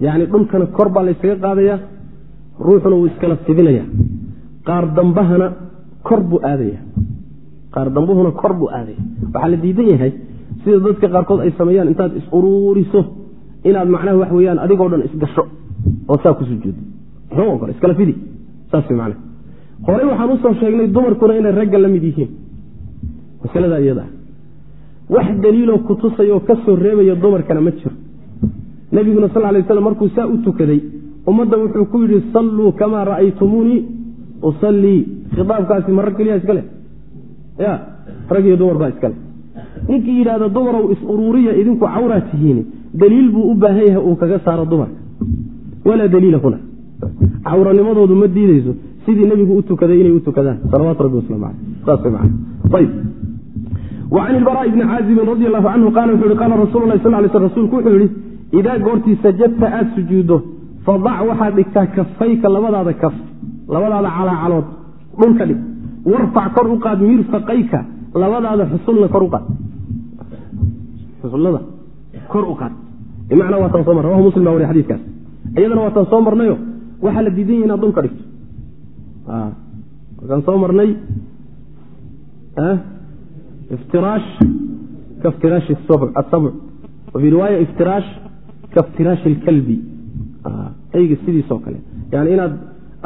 yacni dhulkana kor baa laysaga qaadaya ruuxuna wuu iskala fidinaya qaar dambahana kor buu aadaya qaar dambuhuna kor buu aadaya waxaa la diidan yahay sida dadka qaarkood ay sameeyaan intaad is uruuriso inaad macnaha wax weyaan adigoo dhan isgasho oo saa ku sujuudo muxuu iskala fidi. Saas way macnaha. Horey waxaan u soo sheegnay dumarkuna inay ragga la mid yihiin. Masalada iyada. Wax daliiloo kutusayoo ka soo reebaya dumarkana ma jiro nebiguna sal lay slam markuu saa u tukaday ummadda wuxuu ku yidhi salluu kamaa ra'aytumuunii usallii. Khitaabkaasi ma rag keliya iskale ya rag iyo dumar baa iskale ninkii yidhahda dumarow is uruuriya idinku cawraa tihiin daliil buu u baahan yahay uu kaga saaro dumarka. Walaa daliila huna cawranimadoodu ma diideyso sidii nebigu u tukaday inay u tukadaan. Salawaatu rabbi waslamu aleyh saas ayb wacan ilbaraa ibni caazibin radi allahu canhu qaala wuxuu yihi qaala rasulu lah sal lay sl rsulku wuxuu yihi idaa goortii sajadta aada sujuuddo fadac waxaad dhigtaa kafayka labadaada kaf labadaada calaacalood dhulka dhig. Warfac kor u qaad mirfaqayka labadaada xusulna kor u qaad. Xusullada kor u qaad. Bimacnaa waataan soo marnay rawahu muslim baa wariy xadiiskaas iyadana waataan soo marnayo waxaa la diidan yahi inaad dhulka dhigto. Wakaan soo marnay iftiraash kaftiraash asabc wafii riwaaya iftiraash kaftiraash ilkalbi eyga sidiisoo kale. Yani inaad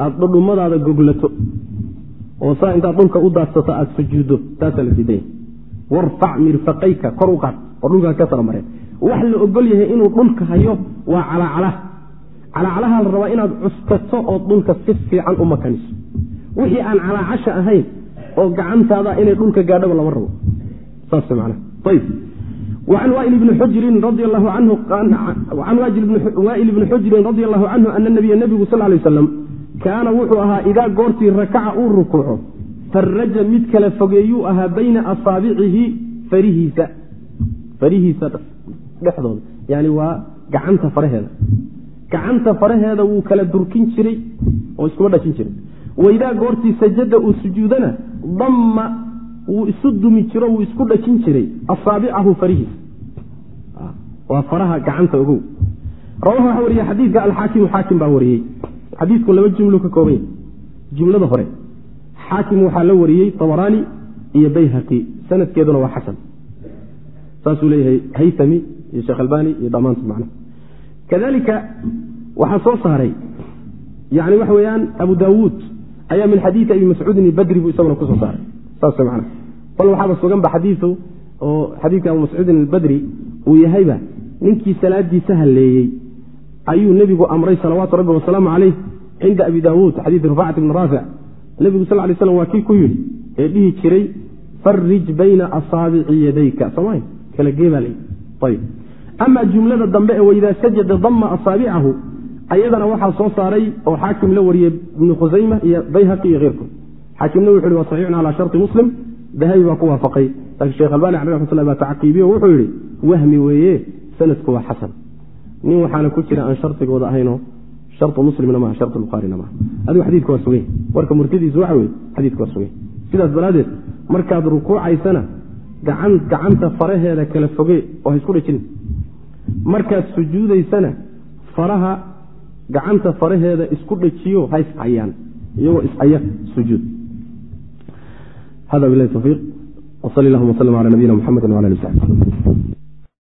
aada dhudhumadaada goglato oo saa intaad dhulka u daadsato aada sujuuddo taasaa la diidan yahay warfac mirfaqayka kor u qaad oo dhulkaa ka saramareen wax la ogol yahay inuu dhulka hayo waa calacala calacalaha la rabaa inaad cuskato oo dhulka si fiican u makaniso. Wixii aan calaacasha ahayn oo gacantaada inay dhulka gaadhaba lama rabo. Saas man ayb an wail bni xujrin radi allahu canhu ana nabiya nabigu sal lay waslam kaana wuxuu ahaa idaa goortii rakaca uu rukuuco faraja mid kala fogeeyuu ahaa bayna asaabicihi farihiisa dhexdooda yani waa gacanta faraheeda gacanta faraheeda wuu kala durkin jiray oo iskuma dhajin jiray waidaa goortii sajada uu sujuudana damma wuu isu dumi jiro wuu isku dhajin jiray asaabicahu farihiisa waa faraha gacanta ogow rawaha waxaa wariye xadiidka alxaakimu xaakim baa wariyey. Xadiidku laba jumlu ka kooban. Jumlada hore xaakim waxaa la wariyey tabaraani iyo bayhaqi. Sanadkeeduna waa xasan. Saasuu leeyahay haytami iyo sheekh albani iyo dhammaantood macnaha kadalika waxaa soo saaray yani waxa weeyaan abu daawuud ayaa min xadiidi abi mascuudin ibadri buu isaguna ku soo saaray. Saas man bal waxaaba suganba xadiiu oo xadiidka abu mascuudin albadri uu yahayba ninkii salaadiisa halleeyey ayuu nebigu amray salawaatu rabbi wasalaamu caleyh cinda abi daawuud xadiidi rufaacat bni raafic nebigu sal lay slam waa kii ku yidhi ee dhihi jiray farij bayna asaabici yadayka. Soma kala geebaa l ayb ama jumlada dambe ee waidaa sajada damma asaabicahu ayadana waxaa soo saaray oo xaakim la wariyey ibnu khusayma iyo bayhaqi iyo keyrkood xaakimna wuxu yhi waa saxiixun calaa sharti muslim. Dahabi baa ku waafaqay. Laakiin sheekh albani cali raxmatullah baa tacqiibiye o wuxuu yidhi wahmi weeye sanadku waa xasan. Nin waxaana ku jira aan shardigooda ahayno shartu muslimna maaha shartu bukhaarina maaha. Adigu xadiidka waa sugay. Warka murtadiisu waxa weye xadiidka waa sugay. Sidaas daraaddeed markaad rukuucaysana gacan gacanta faraheeda kala foge oo ha isku dhajin markaad sujuudaysana faraha gacanta faraheeda isku dhajiyo ha ishayaan iyagoo ishaya sujuud. Hada bilahi tawfiiq. Wsal llahuma wslm cala nabiyina mxamedi wala ali saxbi